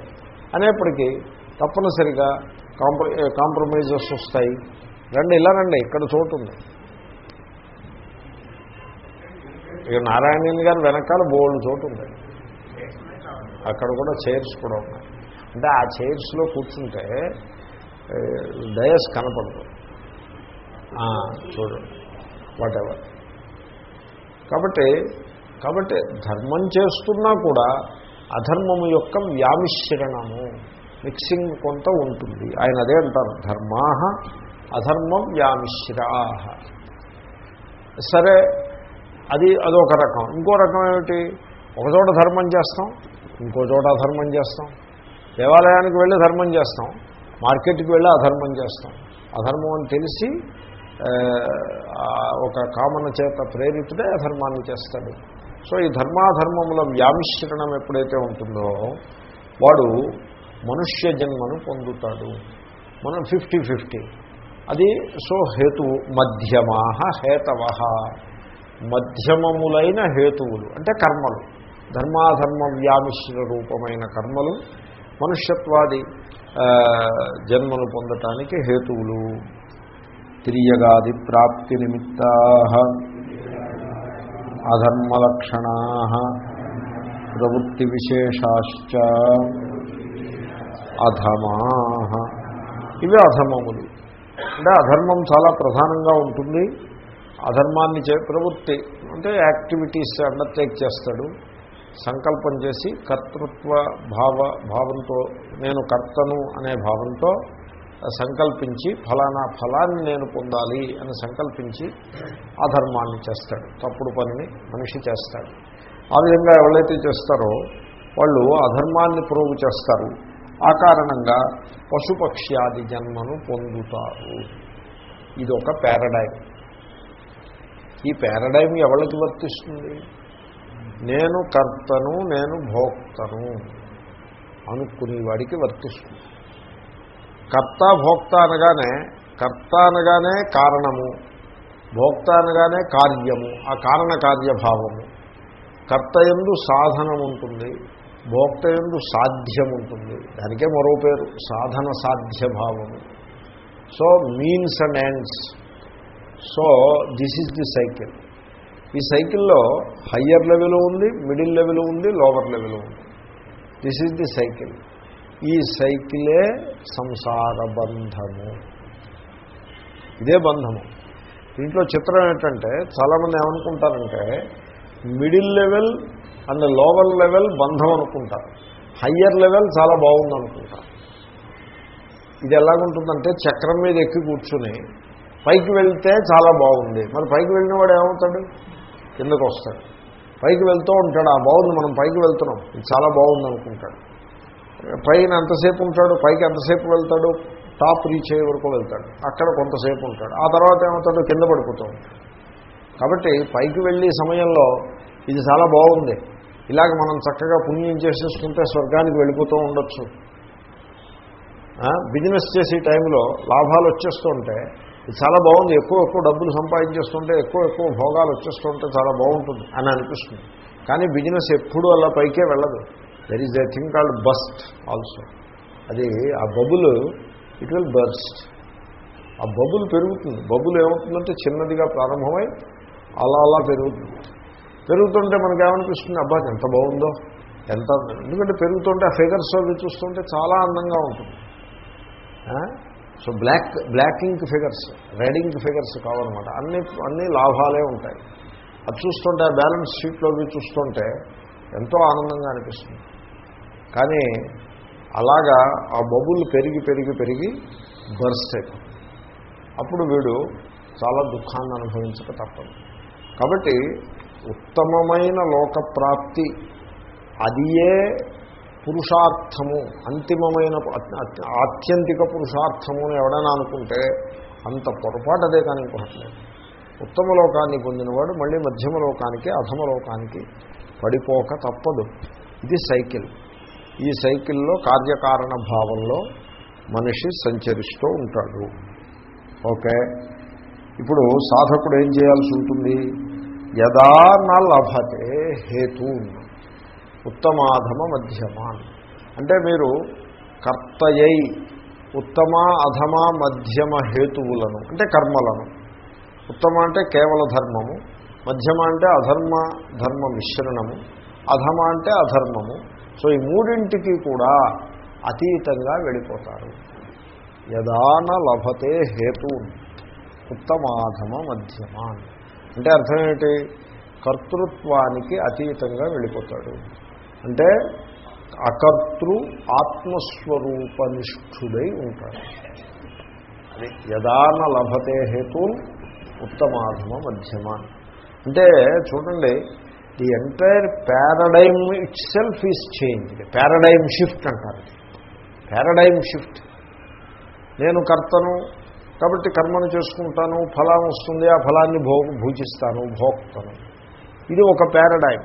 అనేప్పటికీ తప్పనిసరిగా కాంప్ర కాంప్రమైజెస్ వస్తాయి. రండి ఇలా రండి. ఇక్కడ చోటు ఉంది. ఇక నారాయణన్ గారు వెనకాల బోల్డ్ చోటు ఉంది. అక్కడ కూడా చైర్స్ కూడా ఉన్నాయి. అంటే ఆ చైర్స్లో కూర్చుంటే డయస్ కనపడదు. చూడండి వాట్ ఎవర్ కాబట్టి కాబట్టి ధర్మం చేస్తున్నా కూడా అధర్మము యొక్క వ్యామిశ్రణము మిక్సింగ్ కొంత ఉంటుంది. ఆయన అదే అంటారు ధర్మా అధర్మం వ్యామిశ్రా సరే అది అదొక రకం. ఇంకో రకం ఏమిటి? ఒక చోట ధర్మం చేస్తాం ఇంకో చోట అధర్మం చేస్తాం. దేవాలయానికి వెళ్ళి ధర్మం చేస్తాం మార్కెట్కి వెళ్ళి అధర్మం చేస్తాం. అధర్మం అని తెలిసి ఒక కామన చేత ప్రేరితుడే అధర్మాన్ని చేస్తాడు. సో ఈ ధర్మాధర్మముల వ్యామిశ్రణం ఎప్పుడైతే ఉంటుందో వాడు మనుష్య జన్మను పొందుతాడు. మనం ఫిఫ్టీ ఫిఫ్టీ. అది సో హేతు మధ్యమా హేతవ మధ్యమములైన హేతువులు అంటే కర్మలు. ధర్మాధర్మ వ్యామిశ్ర రూపమైన కర్మలు మనుష్యత్వాది జన్మను పొందటానికి హేతువులు. తిరియగాది ప్రాప్తి నిమిత్తా అధర్మలక్షణా ప్రవృత్తి విశేషాశ్చ అధమా. ఇవి అధర్మములు. అంటే అధర్మం చాలా ప్రధానంగా ఉంటుంది. అధర్మాన్ని చే ప్రవృత్తి అంటే యాక్టివిటీస్ అండర్టేక్ చేస్తాడు. సంకల్పం చేసి కర్తృత్వ భావ భావంతో నేను కర్తను అనే భావంతో సంకల్పించి ఫలానా ఫలాన్ని నేను పొందాలి అని సంకల్పించి అధర్మాన్ని చేస్తాడు. తప్పుడు పనిని మనిషి చేస్తాడు. ఆ విధంగా ఎవరైతే చేస్తారో వాళ్ళు అధర్మాన్ని ప్రోగు చేస్తారు. ఆ కారణంగా పశుపక్ష్యాది జన్మను పొందుతారు. ఇది ఒక పారడైమ్. ఈ పారడైమ్ ఎవరికి వర్తిస్తుంది? నేను కర్తను నేను భోక్తను అనుకునేవాడికి వర్తిస్తుంది. కర్త భోక్త అనగానే కర్త అనగానే కారణము భోక్త అనగానే కార్యము ఆ కారణ కార్యభావము. కర్త ఎందు సాధనం ఉంటుంది భోక్త ఎందు సాధ్యం ఉంటుంది. దానికే మరో పేరు సాధన సాధ్యభావము. So means and ends so this is the cycle ఈ సైకిల్లో హయ్యర్ లెవెల్ ఉంది మిడిల్ లెవెల్ ఉంది లోవర్ లెవెల్ ఉంది. దిస్ ఈజ్ ది సైకిల్ ఈ సైకిలే సంసార బంధము. ఇదే బంధము. దీంట్లో చిత్రం ఏంటంటే చాలామంది ఏమనుకుంటారంటే middle level and lower level బంధం అనుకుంటారు. హయ్యర్ లెవెల్ చాలా బాగుంది అనుకుంటారు. ఇది ఎలాగుంటుందంటే చక్రం మీద ఎక్కి కూర్చుని పైకి వెళ్తే చాలా బాగుంది. మరి పైకి వెళ్ళిన వాడు ఏమవుతాడు? కిందకు వస్తాడు. పైకి వెళ్తూ ఉంటాడు. ఆ బాగుంది మనం పైకి వెళ్తున్నాం. ఇది చాలా బాగుంది అనుకుంటాడు పైన ఎంతసేపు ఉంటాడు? పైకి ఎంతసేపు వెళ్తాడు? టాప్ రీచ్ అయ్యే వరకు వెళ్తాడు. అక్కడ కొంతసేపు ఉంటాడు. ఆ తర్వాత ఏమవుతాడు? కింద పడిపోతూ ఉంటాడు. కాబట్టి పైకి వెళ్ళే సమయంలో ఇది చాలా బాగుంది ఇలాగ మనం చక్కగా పుణ్యం చేసేసుకుంటే స్వర్గానికి వెళ్ళిపోతూ ఉండొచ్చు. బిజినెస్ చేసే టైంలో లాభాలు వచ్చేస్తుంటే ఇది చాలా బాగుంది. ఎక్కువ ఎక్కువ డబ్బులు సంపాదించేస్తుంటే ఎక్కువ ఎక్కువ భోగాలు వచ్చేస్తుంటే చాలా బాగుంటుంది అని అనిపిస్తుంది. కానీ బిజినెస్ ఎప్పుడూ అలా పైకే వెళ్ళదు. There is a thing called bust also అది ఆ బబుల్ ఇట్ విల్ బర్స్ట్ ఆ బబుల్ పెరుగుతుంది. బబుల్ ఏమవుతుందంటే చిన్నదిగా ప్రారంభమై అలా అలా పెరుగుతుంది. పెరుగుతుంటే మనకేమనిపిస్తుంది? అబ్బా ఎంత బాగుందో. ఎంత ఎందుకంటే పెరుగుతుంటే ఆ ఫిగర్స్ అవి చూస్తుంటే చాలా అందంగా ఉంటుంది. So black black ink figures red ink figures కావాలన్నమాట అన్ని అన్ని లాభాలే ఉంటాయి. అది చూస్తుంటే ఆ బ్యాలెన్స్ షీట్లో అవి చూస్తుంటే ఎంతో ఆనందంగా అనిపిస్తుంది. కానీ అలాగా ఆ బబుల్ పెరిగి పెరిగి పెరిగి బర్స్ట్ అయిపోతుంది. అప్పుడు వీడు చాలా దుఃఖాన్ని అనుభవించక తప్పదు. కాబట్టి ఉత్తమమైన లోకప్రాప్తి అదియే పురుషార్థము అంతిమమైన ఆత్యంతిక పురుషార్థము అని ఎవడైనా అనుకుంటే అంత పొరపాటు అదే కానీ ఇంకొకటి ఉత్తమ లోకాన్ని పొందినవాడు మళ్ళీ మధ్యమ లోకానికి అధమ లోకానికి పడిపోక తప్పదు. ఇది సైకిల్. ఈ సైకిల్లో కార్యకారణ భావంలో మనిషి సంచరిస్తూ ఉంటాడు. ఓకే? ఇప్పుడు సాధకుడు ఏం చేయాల్సి ఉంటుంది? యదా నా లభతే హేతు ఉత్తమాధమ మధ్యమాన్ అంటే మీరు కర్తయై ఉత్తమ అధమ మధ్యమ హేతువులను అంటే కర్మలను. ఉత్తమ అంటే కేవల ధర్మము మధ్యమ అంటే అధర్మ ధర్మ మిశ్రణము అధమ అంటే అధర్మము. సో ఈ మూడింటికి కూడా అతీతంగా వెళ్ళిపోతారు. యదాన లభతే హేతు ఉత్తమాధమ మధ్యమాన్. అంటే అర్థం కర్తృత్వానికి అతీతంగా వెళ్ళిపోతాడు. అంటే అకర్తృ ఆత్మస్వరూపనిష్ఠుడై ఉంటాడు. అది. యదాన లభతే హేతు ఉత్తమాధమ మధ్యమాన్ అంటే చూడండి the entire paradigm itself is change paradigm shift అంటారు. Paradigm shift. నేను కర్తను కాబట్టి కర్మను చేసుకుంటాను ఫలం వస్తుంది ఆ ఫలాన్ని భో భూజిస్తాను భోక్తను. ఇది ఒక పారడైమ్.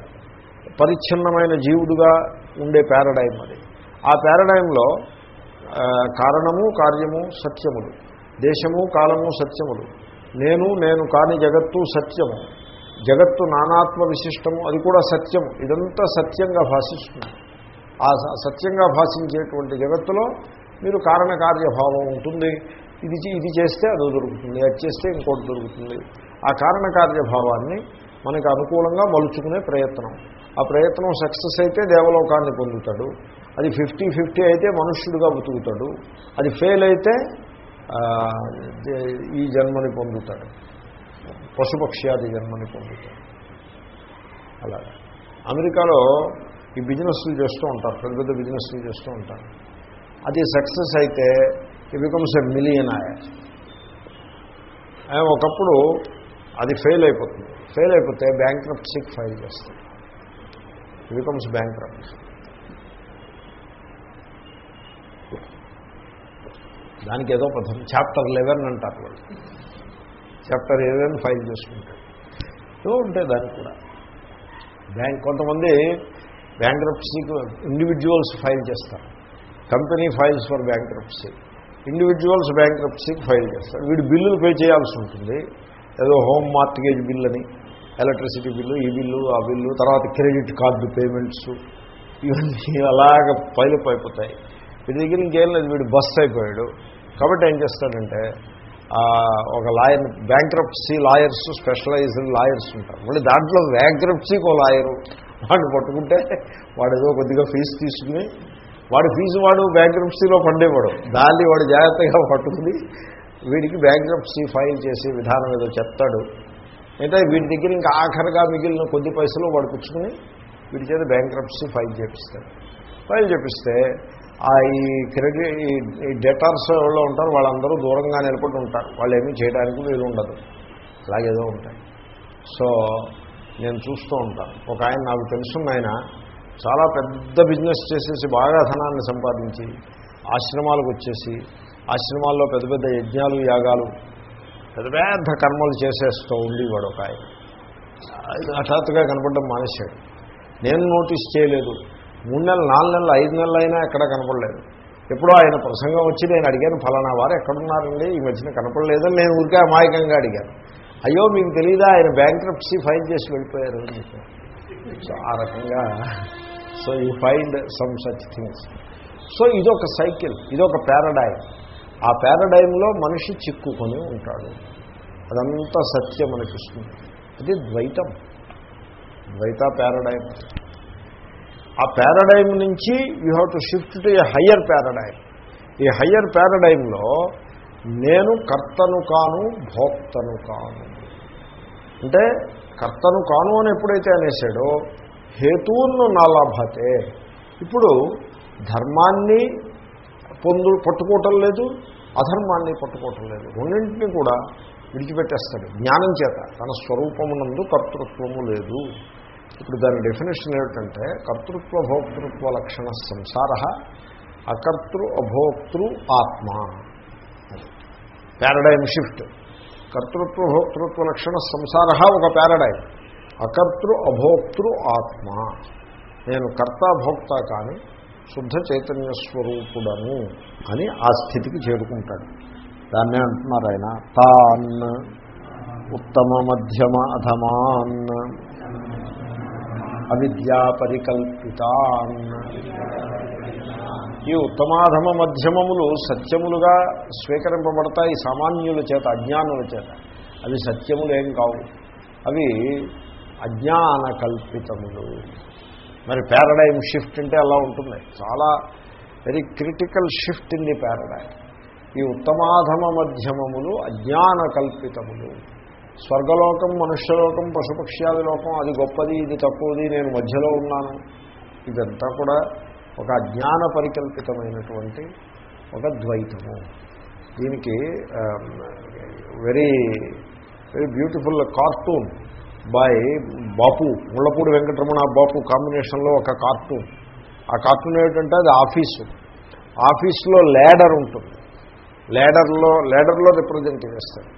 పరిచ్ఛిన్నమైన జీవుడుగా ఉండే పారడైమ్ అది. ఆ పారడైంలో కారణము కార్యము సత్యములు. దేశము కాలము సత్యములు. నేను నేను కాని జగత్తు సత్యము. జగత్తు నానాత్మ విశిష్టము అది కూడా సత్యము. ఇదంతా సత్యంగా భాషిస్తుంది ఆ సత్యంగా భాషించేటువంటి జగత్తులో మీరు కారణకార్యభావం ఉంటుంది. ఇది ఇది చేస్తే అది దొరుకుతుంది అది చేస్తే ఇంకోటి దొరుకుతుంది. ఆ కారణకార్యభావాన్ని మనకు అనుకూలంగా మలుచుకునే ప్రయత్నం. ఆ ప్రయత్నం సక్సెస్ అయితే దేవలోకాన్ని పొందుతాడు. అది ఫిఫ్టీ ఫిఫ్టీ అయితే మనుష్యుడిగా బతుకుతాడు. అది ఫెయిల్ అయితే ఈ జన్మని పొందుతాడు. పశుపక్ష్యాది జన్మని పొందుతాడు. అలా అమెరికాలో ఈ బిజినెస్లు చేస్తూ ఉంటారు పెద్ద పెద్ద బిజినెస్లు చేస్తూ ఉంటారు. అది సక్సెస్ అయితే ఈ బికమ్స్ ఎ మిలియన్ ఆయర్ ఒకప్పుడు అది ఫెయిల్ అయిపోతుంది. ఫెయిల్ అయిపోతే బ్యాంక్ ఫైల్ చేస్తుంది బికమ్స్ బ్యాంక్ దానికి ఏదో పదం చాప్టర్ లెవెన్ అంటారు వాళ్ళు. చాప్టర్ లెవెన్ ఫైల్ చేసుకుంటారు. ఏదో ఉంటాయి దానికి కూడా. బ్యాంక్ కొంతమంది బ్యాంక్ రప్సీకి ఇండివిజువల్స్ ఫైల్ చేస్తారు. Company files for bankruptcy individuals bank రప్సీకి ఫైల్ చేస్తారు. వీడు బిల్లులు పే చేయాల్సి ఉంటుంది. ఏదో హోమ్ మార్టిగేజ్ బిల్ అని ఎలక్ట్రిసిటీ బిల్లు ఈ బిల్లు ఆ బిల్లు తర్వాత క్రెడిట్ కార్డు పేమెంట్స్ ఇవన్నీ అలాగ పైలప్ అయిపోతాయి. వీడి దగ్గర ఇంకేం లేదు వీడు బస్ అయిపోయాడు. కాబట్టి ఏం చేస్తాడంటే ఒక lawyer bankruptcy lawyers specialized lawyers ఉంటారు. మళ్ళీ దాంట్లో బ్యాంక్రప్సీకి ఒక లాయరు. వాడు పట్టుకుంటే వాడు ఏదో కొద్దిగా ఫీజు తీసుకుని వాడి ఫీజు వాడు బ్యాంక్రప్సీలో పండేవాడు దాన్ని వాడు జాగ్రత్తగా పట్టుకుని వీడికి బ్యాంక్రప్సీ ఫైల్ చేసే విధానం ఏదో చెప్తాడు. అంటే వీడి దగ్గర ఇంకా ఆఖరిగా మిగిలిన కొద్ది పైసలు వాడు పుచ్చుకుని వీడి చేత బ్యాంక్రప్సీ ఫైల్ చేపిస్తాడు. ఫైల్ చేపిస్తే ఆ ఈ క్రెడిట్ ఈ డెటార్స్ ఎవరో ఉంటారు వాళ్ళందరూ దూరంగా నిలబడి ఉంటారు. వాళ్ళు ఏమీ చేయడానికి వీలు ఉండదు. అలాగేదో ఉంటాయి. సో నేను చూస్తూ ఉంటాను. ఒక ఆయన నాకు తెలుసున్న ఆయన చాలా పెద్ద బిజినెస్ చేసేసి బాగా ధనాన్ని సంపాదించి ఆశ్రమాలకు వచ్చేసి ఆశ్రమాల్లో పెద్ద పెద్ద యజ్ఞాలు యాగాలు పెద్ద కర్మలు చేసేస్తూ ఉండేవాడు ఒక ఆయన. హఠాత్తుగా కనపడడం మానేశాడు. నేను నోటీస్ చేయలేదు. మూడు నెలలు నాలుగు నెలలు ఐదు నెలలు అయినా ఎక్కడ కనపడలేదు. ఎప్పుడో ఆయన ప్రసంగం వచ్చి నేను అడిగాను ఫలానా వారు ఎక్కడున్నారండి? ఈ మధ్యన కనపడలేదని నేను ఊరికే అమాయకంగా అడిగాను. అయ్యో మీకు తెలియదా ఆయన బ్యాంక్రప్సీ ఫైల్ చేసి వెళ్ళిపోయారు సో ఆ రకంగా so you find some such things. So ఇదొక సైకిల్ ఇదొక పారడైమ్. ఆ పారడైంలో మనిషి చిక్కుకొని ఉంటాడు. అదంతా సత్యం అనిపిస్తుంది అది ద్వైతం. ద్వైత పారడైమ్. ఆ పారడైమ్ నుంచి you have to shift to a higher paradigm. ఈ హయ్యర్ పారడైంలో నేను కర్తను కాను భోక్తను కాను. అంటే కర్తను కాను అని ఎప్పుడైతే అనేసాడో హేతువును నా లభతే ఇప్పుడు ధర్మాన్ని పొందు పట్టుకోవటం లేదు అధర్మాన్ని పట్టుకోవటం లేదు. రెండింటినీ కూడా విడిచిపెట్టేస్తాడు. జ్ఞానం చేత. తన స్వరూపమునందు కర్తృత్వము లేదు. ఇప్పుడు దాని డెఫినేషన్ ఏమిటంటే కర్తృత్వ భోక్తృత్వ లక్షణ సంసార అకర్తృ అభోక్తృ ఆత్మ. ప్యారడైమ్ షిఫ్ట్ కర్తృత్వ భోక్తృత్వ లక్షణ సంసార ఒక ప్యారడైమ్ అకర్తృ అభోక్తృ ఆత్మ. నేను కర్త భోక్త కానీ శుద్ధ చైతన్య స్వరూపుడను అని ఆ స్థితికి చేరుకుంటాడు. దాన్నే అంటున్నారు ఆయన. తాన్ ఉత్తమ మధ్యమ అధమాన్ అవిద్యా పరికల్పితాన్. ఈ ఉత్తమాధమ మధ్యమములు సత్యములుగా స్వీకరింపబడతాయి సామాన్యుల చేత అజ్ఞానుల చేత. అవి సత్యములేం కావు. అవి అజ్ఞాన కల్పితములు మరి పారడైమ్ షిఫ్ట్ అంటే అలా ఉంటుంది. చాలా very critical shift in the paradigm ఈ ఉత్తమాధమ మధ్యమములు అజ్ఞాన కల్పితములు. స్వర్గలోకం మనుష్యలోకం పశుపక్ష్యాది లోకం అది గొప్పది ఇది తక్కువది నేను మధ్యలో ఉన్నాను. ఇదంతా కూడా ఒక అజ్ఞాన పరికల్పితమైనటువంటి ఒక ద్వైతము. దీనికి very very beautiful cartoon by Bapu Mullapudi Venkataramana Bapu కాంబినేషన్లో ఒక కార్టూన్. ఆ కార్టూన్ ఏమిటంటే అది ఆఫీసు. ఆఫీసులో ల్యాడర్ ఉంటుంది. ల్యాడర్లో ల్యాడర్లో రిప్రజెంట్ చేస్తాడు.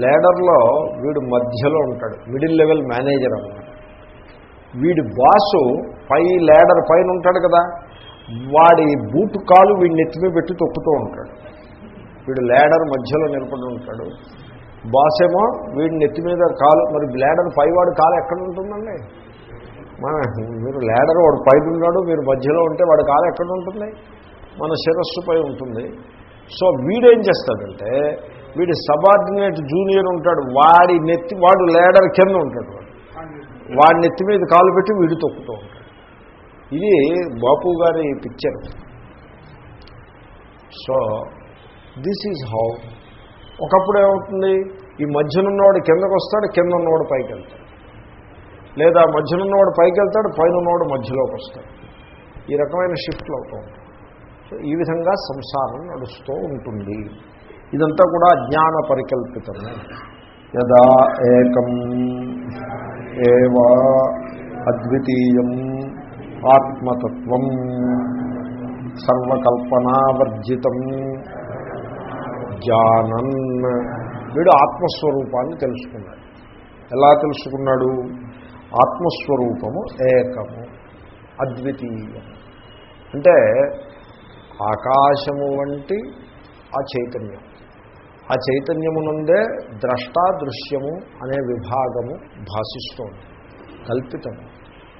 ల్యాడర్లో వీడు మధ్యలో ఉంటాడు. మిడిల్ లెవెల్ మేనేజర్ అన్నమాట. వీడి బాసు పై ల్యాడర్ పైన ఉంటాడు కదా వాడి బూట్ కాలు వీడిని ఎత్తిమీ పెట్టి తొక్కుతూ ఉంటాడు. వీడు ల్యాడర్ మధ్యలో నిలబడి ఉంటాడు. బాస్ ఏమో వీడి నెత్తి మీద కాలు మరి లేడర్ పైవాడు కాలు ఎక్కడ ఉంటుందండి? మన మీరు లేడర్ వాడు పైన ఉన్నాడు మీరు మధ్యలో ఉంటే వాడి కాలు ఎక్కడ ఉంటుంది? మన శిరస్సుపై ఉంటుంది. సో వీడేం చేస్తాడంటే వీడి సబార్డినేట్ జూనియర్ ఉంటాడు వాడి నెత్తి వాడు లేడర్ కింద ఉంటాడు వాడు. వాడి నెత్తి మీద కాలు పెట్టి వీడు తొక్కుతూ ఉంటాడు. ఇది బాపు గారి picture. So this is how ఒకప్పుడు ఏమవుతుంది? ఈ మధ్యనున్నవాడు కిందకు వస్తాడు కింద ఉన్నవాడు పైకి వెళ్తాడు లేదా మధ్యనున్నవాడు పైకి వెళ్తాడు పైన ఉన్నవాడు మధ్యలోకి వస్తాడు. ఈ రకమైన షిఫ్ట్లు అవుతూ ఉంటాయి. సో ఈ విధంగా సంసారం నడుస్తూ ఉంటుంది. ఇదంతా కూడా అజ్ఞాన పరికల్పితమే. యదా ఏకం ఏవా అద్వితీయం ఆత్మతత్వం సర్వకల్పనావర్జితం జానన్ వీడు ఆత్మస్వరూపాన్ని తెలుసుకున్నాడు. ఎలా తెలుసుకున్నాడు? ఆత్మస్వరూపము ఏకము అద్వితీయం అంటే ఆకాశము వంటి ఆ చైతన్యం. ఆ చైతన్యమునందే ద్రష్ట దృశ్యము అనే విభాగము భాషిస్తోంది. కల్పితము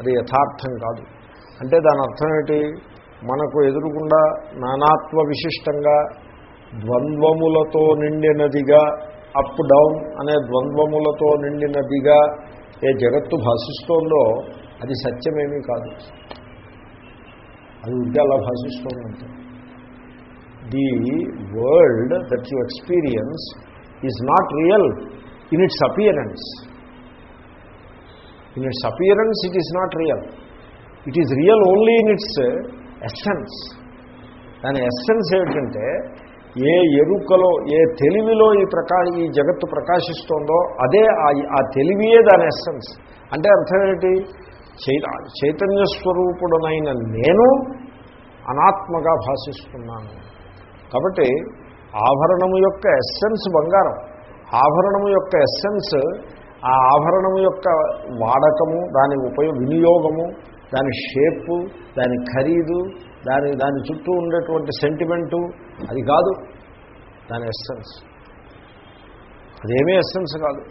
అది యథార్థం కాదు. అంటే దాని అర్థం ఏంటి మనకు ఎదురుకుండా నానాత్వ విశిష్టంగా ద్వంద్వములతో నిండినదిగా అప్ డౌన్ అనే ద్వంద్వములతో నిండినదిగా ఏ జగత్తు భాషిస్తోందో అది సత్యమేమీ కాదు. అది ఉంటే అలా భాషిస్తోందంటే the world that you experience is not real in its appearance in its appearance it is not real it is real only in its essence దాని ఎస్సెన్స్ ఏమిటంటే ఏ ఎరుకలో ఏ తెలివిలో ఈ ప్రకా ఈ జగత్తు ప్రకాశిస్తోందో అదే ఆ తెలివియే దాని ఎస్సెన్స్ అంటే అర్థం ఏంటి? చైతన్య స్వరూపుడనైన నేను అనాత్మగా భాషిస్తున్నాను. కాబట్టి ఆభరణము యొక్క ఎస్సెన్స్ బంగారం. ఆభరణము యొక్క ఎస్సెన్స్ ఆ ఆభరణము యొక్క వాడకము దాని ఉపయోగ వినియోగము దాని షేపు దాని ఖరీదు దాని దాని చుట్టూ ఉండేటువంటి సెంటిమెంటు అది కాదు. దాని ఎస్సెన్స్ అదేమీ ఎస్సెన్స్ కాదు.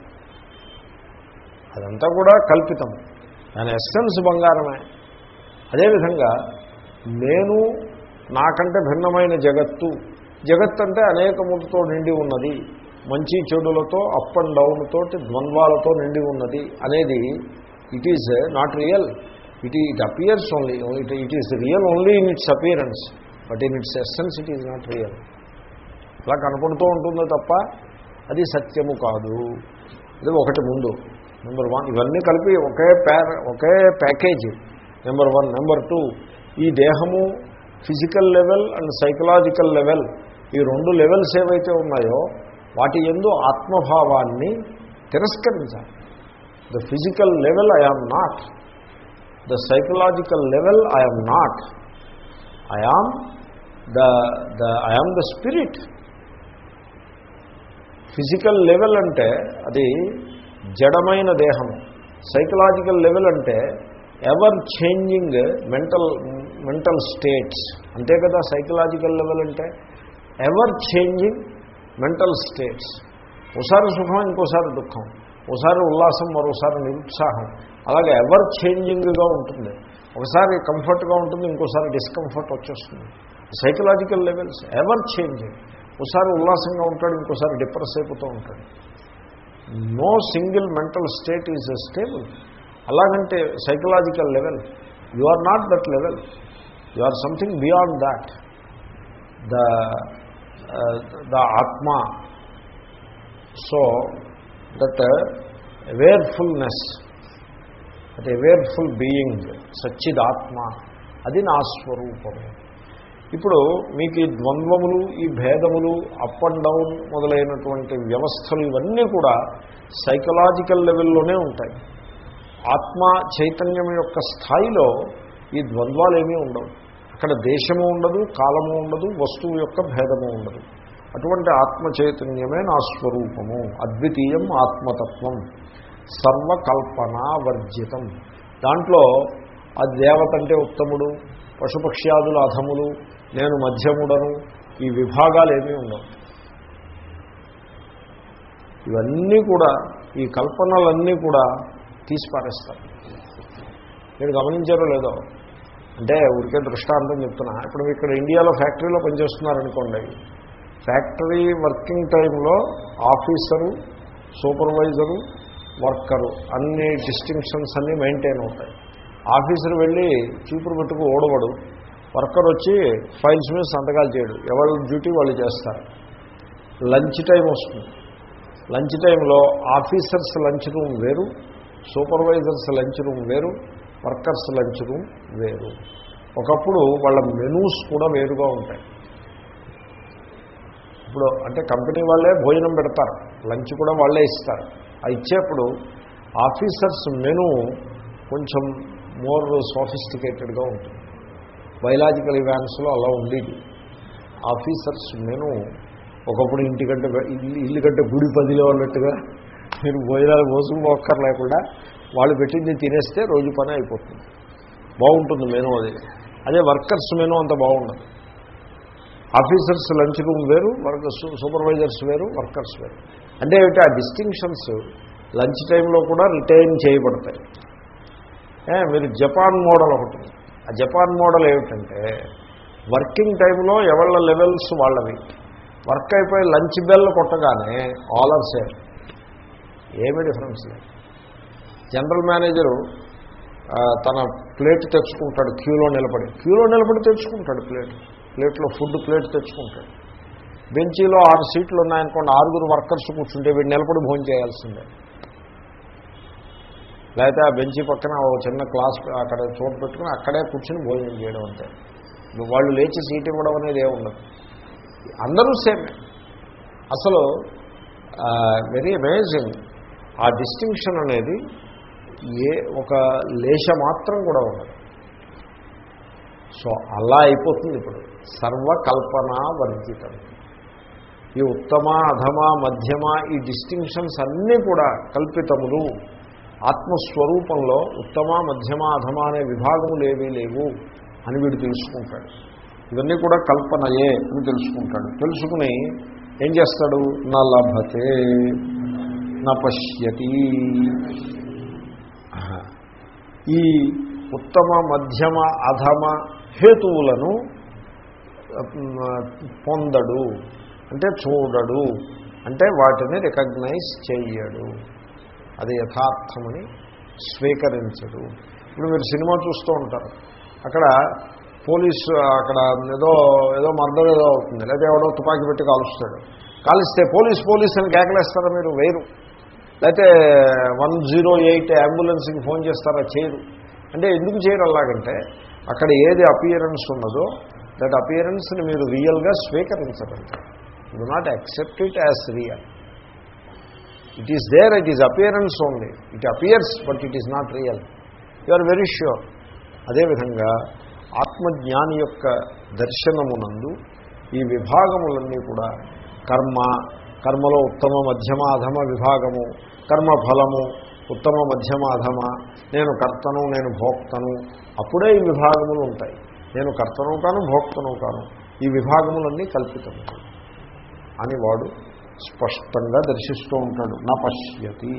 అదంతా కూడా కల్పితం. దాని ఎస్సెన్స్ బంగారమే. అదేవిధంగా నేను నాకంటే భిన్నమైన జగత్తు జగత్ అంటే అనేకములతో నిండి ఉన్నది. మంచి చెడులతో అప్ అండ్ డౌన్ తోటి ద్వంద్వాలతో నిండి ఉన్నది అనేది it is not real it it appears only it it is real only in its appearance but in its essence it is not real అలా కనపడుతూ ఉంటుందో తప్ప అది సత్యము కాదు. అది ఒకటి ముందు. నెంబర్ వన్ ఇవన్నీ కలిపి ఒకే ఒకే package number one number two ఈ దేహము physical level and psychological level ఈ రెండు లెవెల్స్ ఏవైతే ఉన్నాయో వాటి ఎందు ఆత్మభావాన్ని తిరస్కరించాలి. The physical level I am not the psychological level I am not. I am the the I am the spirit. Physical level అంటే అది జడమైన దేహం. సైకలాజికల్ లెవెల్ అంటే ever changing mental mental states. అంతే కదా సైకలాజికల్ లెవెల్ అంటే? Ever changing mental states. ఒకసారి సుఖం ఇంకోసారి దుఃఖం. ఒకసారి ఉల్లాసం మరోసారి నిరుత్సాహం. అలాగే ఎవర్ చేంజింగ్గా ఉంటుంది. ఒకసారి కంఫర్ట్గా ఉంటుంది ఇంకోసారి డిస్కంఫర్ట్ వచ్చేస్తుంది. Psychological levels ever changing. ఒకసారి ఉల్లాసంగా ఉంటాడు ఇంకోసారి డిప్రెస్ అయిపోతూ ఉంటాడు. No single mental state is stable. అలాగంటే psychological level you are not that level. You are something beyond that. The the ఆత్మ. So that awarefulness that awareful being సచ్చిదాత్మ అది నా స్వరూపము. ఇప్పుడు మీకు ఈ ద్వంద్వములు ఈ భేదములు అప్ అండ్ డౌన్ మొదలైనటువంటి వ్యవస్థలు ఇవన్నీ కూడా సైకలాజికల్ లెవెల్లోనే ఉంటాయి. ఆత్మ చైతన్యం యొక్క స్థాయిలో ఈ ద్వంద్వాలు ఏమీ ఉండవు. అక్కడ దేశము ఉండదు కాలము ఉండదు వస్తువు యొక్క భేదము ఉండదు. అటువంటి ఆత్మ చైతన్యమే నా స్వరూపము. అద్వితీయం ఆత్మతత్వం. సర్వకల్పనా వర్జితం. దాంట్లో ఆ దేవత అంటే ఉత్తముడు పశుపక్ష్యాదులు అధములు నేను మధ్యముడను ఈ విభాగాలు ఏమీ ఉండవు. ఇవన్నీ కూడా ఈ కల్పనలన్నీ కూడా తీసిపారేస్తారు. మీరు గమనించారో లేదో? అంటే ఊరికే దృష్టాంతం చెప్తున్నా. ఇప్పుడు ఇక్కడ ఇండియాలో ఫ్యాక్టరీలో పనిచేస్తున్నారనుకోండి ఫ్యాక్టరీ వర్కింగ్ టైంలో ఆఫీసరు సూపర్వైజరు వర్కరు అన్ని డిస్టింక్షన్స్ అన్నీ మెయింటైన్ అవుతాయి. ఆఫీసర్ వెళ్ళి చీపురు పెట్టుకు ఓడవడు. వర్కర్ వచ్చి ఫైల్స్ మీద సంతకాలు చేయడు. ఎవరి డ్యూటీ వాళ్ళు చేస్తారు. లంచ్ టైం వస్తుంది. లంచ్ టైంలో ఆఫీసర్స్ లంచ్ రూమ్ వేరు సూపర్వైజర్స్ లంచ్ రూమ్ వేరు వర్కర్స్ లంచ్ రూమ్ వేరు. ఒకప్పుడు వాళ్ళ మెనూస్ కూడా వేరుగా ఉంటాయి. ఇప్పుడు అంటే కంపెనీ వాళ్ళే భోజనం పెడతారు. లంచ్ కూడా వాళ్ళే ఇస్తారు. ఆ ఇచ్చేప్పుడు ఆఫీసర్స్ మెను కొంచెం మోర్ సోఫిస్టికేటెడ్గా ఉంటుంది. బయలాజికల్ ఇవాన్స్లో అలా ఉండేది. ఆఫీసర్స్ మెను ఒకప్పుడు ఇంటికంటే ఇల్లు ఇల్లు కంటే గుడి పదిలో ఉన్నట్టుగా మీరు భోజనాలు మోసుకుపోక్కర్ లేకుండా వాళ్ళు పెట్టింది తినేస్తే రోజు పని అయిపోతుంది. బాగుంటుంది మెను అది. అదే వర్కర్స్ మెను అంత బాగుండదు. ఆఫీసర్స్ లంచ్ రూమ్ వేరు వర్క్ సూపర్వైజర్స్ వేరు వర్కర్స్ వేరు. అంటే ఏమిటి? ఆ డిస్టింక్షన్స్ లంచ్ టైంలో కూడా రిటైన్ చేయబడతాయి. మీరు జపాన్ మోడల్ ఒకటి. ఆ జపాన్ మోడల్ ఏమిటంటే వర్కింగ్ టైంలో ఎవళ్ళ లెవెల్స్ వాళ్ళవి. వర్క్ అయిపోయి లంచ్ బెల్ కొట్టగానే ఆల్ ఆర్ సేమ్ ఏమీ డిఫరెన్స్ లేదు. జనరల్ మేనేజరు తన ప్లేట్ తెచ్చుకుంటాడు క్యూలో నిలబడి. క్యూలో నిలబడి తెచ్చుకుంటాడు ప్లేట్. ప్లేట్లో ఫుడ్ ప్లేట్ తెచ్చుకుంటాడు. బెంచీలో ఆరు సీట్లు ఉన్నాయనుకోండి ఆరుగురు వర్కర్స్ కూర్చుంటే వీడు నిలబడి భోజనం చేయాల్సిందే. లేకపోతే ఆ బెంచీ పక్కన ఒక చిన్న క్లాస్ అక్కడ చోటు పెట్టుకుని అక్కడే కూర్చుని భోజనం చేయడం అంతే. వాళ్ళు లేచి సీట్ ఇవ్వడం అనేది ఏ ఉండదు. అందరూ సేమ్. అసలు వెరీ అమేజింగ్. ఆ డిస్టింక్షన్ అనేది ఏ ఒక లేశ మాత్రం కూడా ఉండదు. సో అలా అయిపోతుంది ఇప్పుడు. సర్వకల్పనా వర్జితం ఈ ఉత్తమ అధమ మధ్యమ ఈ డిస్టింక్షన్స్ అన్నీ కూడా కల్పితములు. ఆత్మస్వరూపంలో ఉత్తమ మధ్యమ అధమ అనే విభాగములు ఏవీ లేవు అని వీడు తెలుసుకుంటాడు. ఇవన్నీ కూడా కల్పనయే అని తెలుసుకుంటాడు. తెలుసుకుని ఏం చేస్తాడు? నా లభతే నా పశ్యతి. ఈ ఉత్తమ మధ్యమ అధమ హేతువులను పొందడు అంటే చూడడు అంటే వాటిని రికగ్నైజ్ చేయడు అది యథార్థమని స్వీకరించడు. ఇప్పుడు మీరు సినిమా చూస్తూ ఉంటారు. అక్కడ పోలీసు అక్కడ ఏదో ఏదో మర్డర్ ఏదో అవుతుంది. లేదా ఎవడో తుపాకీ పెట్టి కాలుస్తాడు. కాలిస్తే పోలీస్ పోలీస్ అని కేకలేస్తారా మీరు? వేరు. లేకపోతే వన్ జీరో ఎయిట్ అంబులెన్స్కి ఫోన్ చేస్తారా? చేయరు. అంటే ఎందుకు చేయరు అలాగంటే అక్కడ ఏది అపియరెన్స్ ఉన్నదో దట్ అపియరెన్స్ని మీరు రియల్గా స్వీకరించగలరు you not accept it as real it is there it is appearance only it appears but it is not real you are very sure అదేవిధంగా ఆత్మజ్ఞాని యొక్క దర్శనమునందు ఈ విభాగములన్నీ కూడా కర్మ కర్మలో ఉత్తమ మధ్యమ అధమ విభాగము కర్మఫలము ఉత్తమ మధ్యమ అధమ నేను కర్తను నేను భోక్తను అప్పుడే ఈ విభాగములు ఉంటాయి. నేను కర్తను కాను భోక్తను కాను. ఈ విభాగములన్నీ కల్పితం అని వాడు స్పష్టంగా దర్శిస్తూ ఉంటాడు. నా పశ్యతి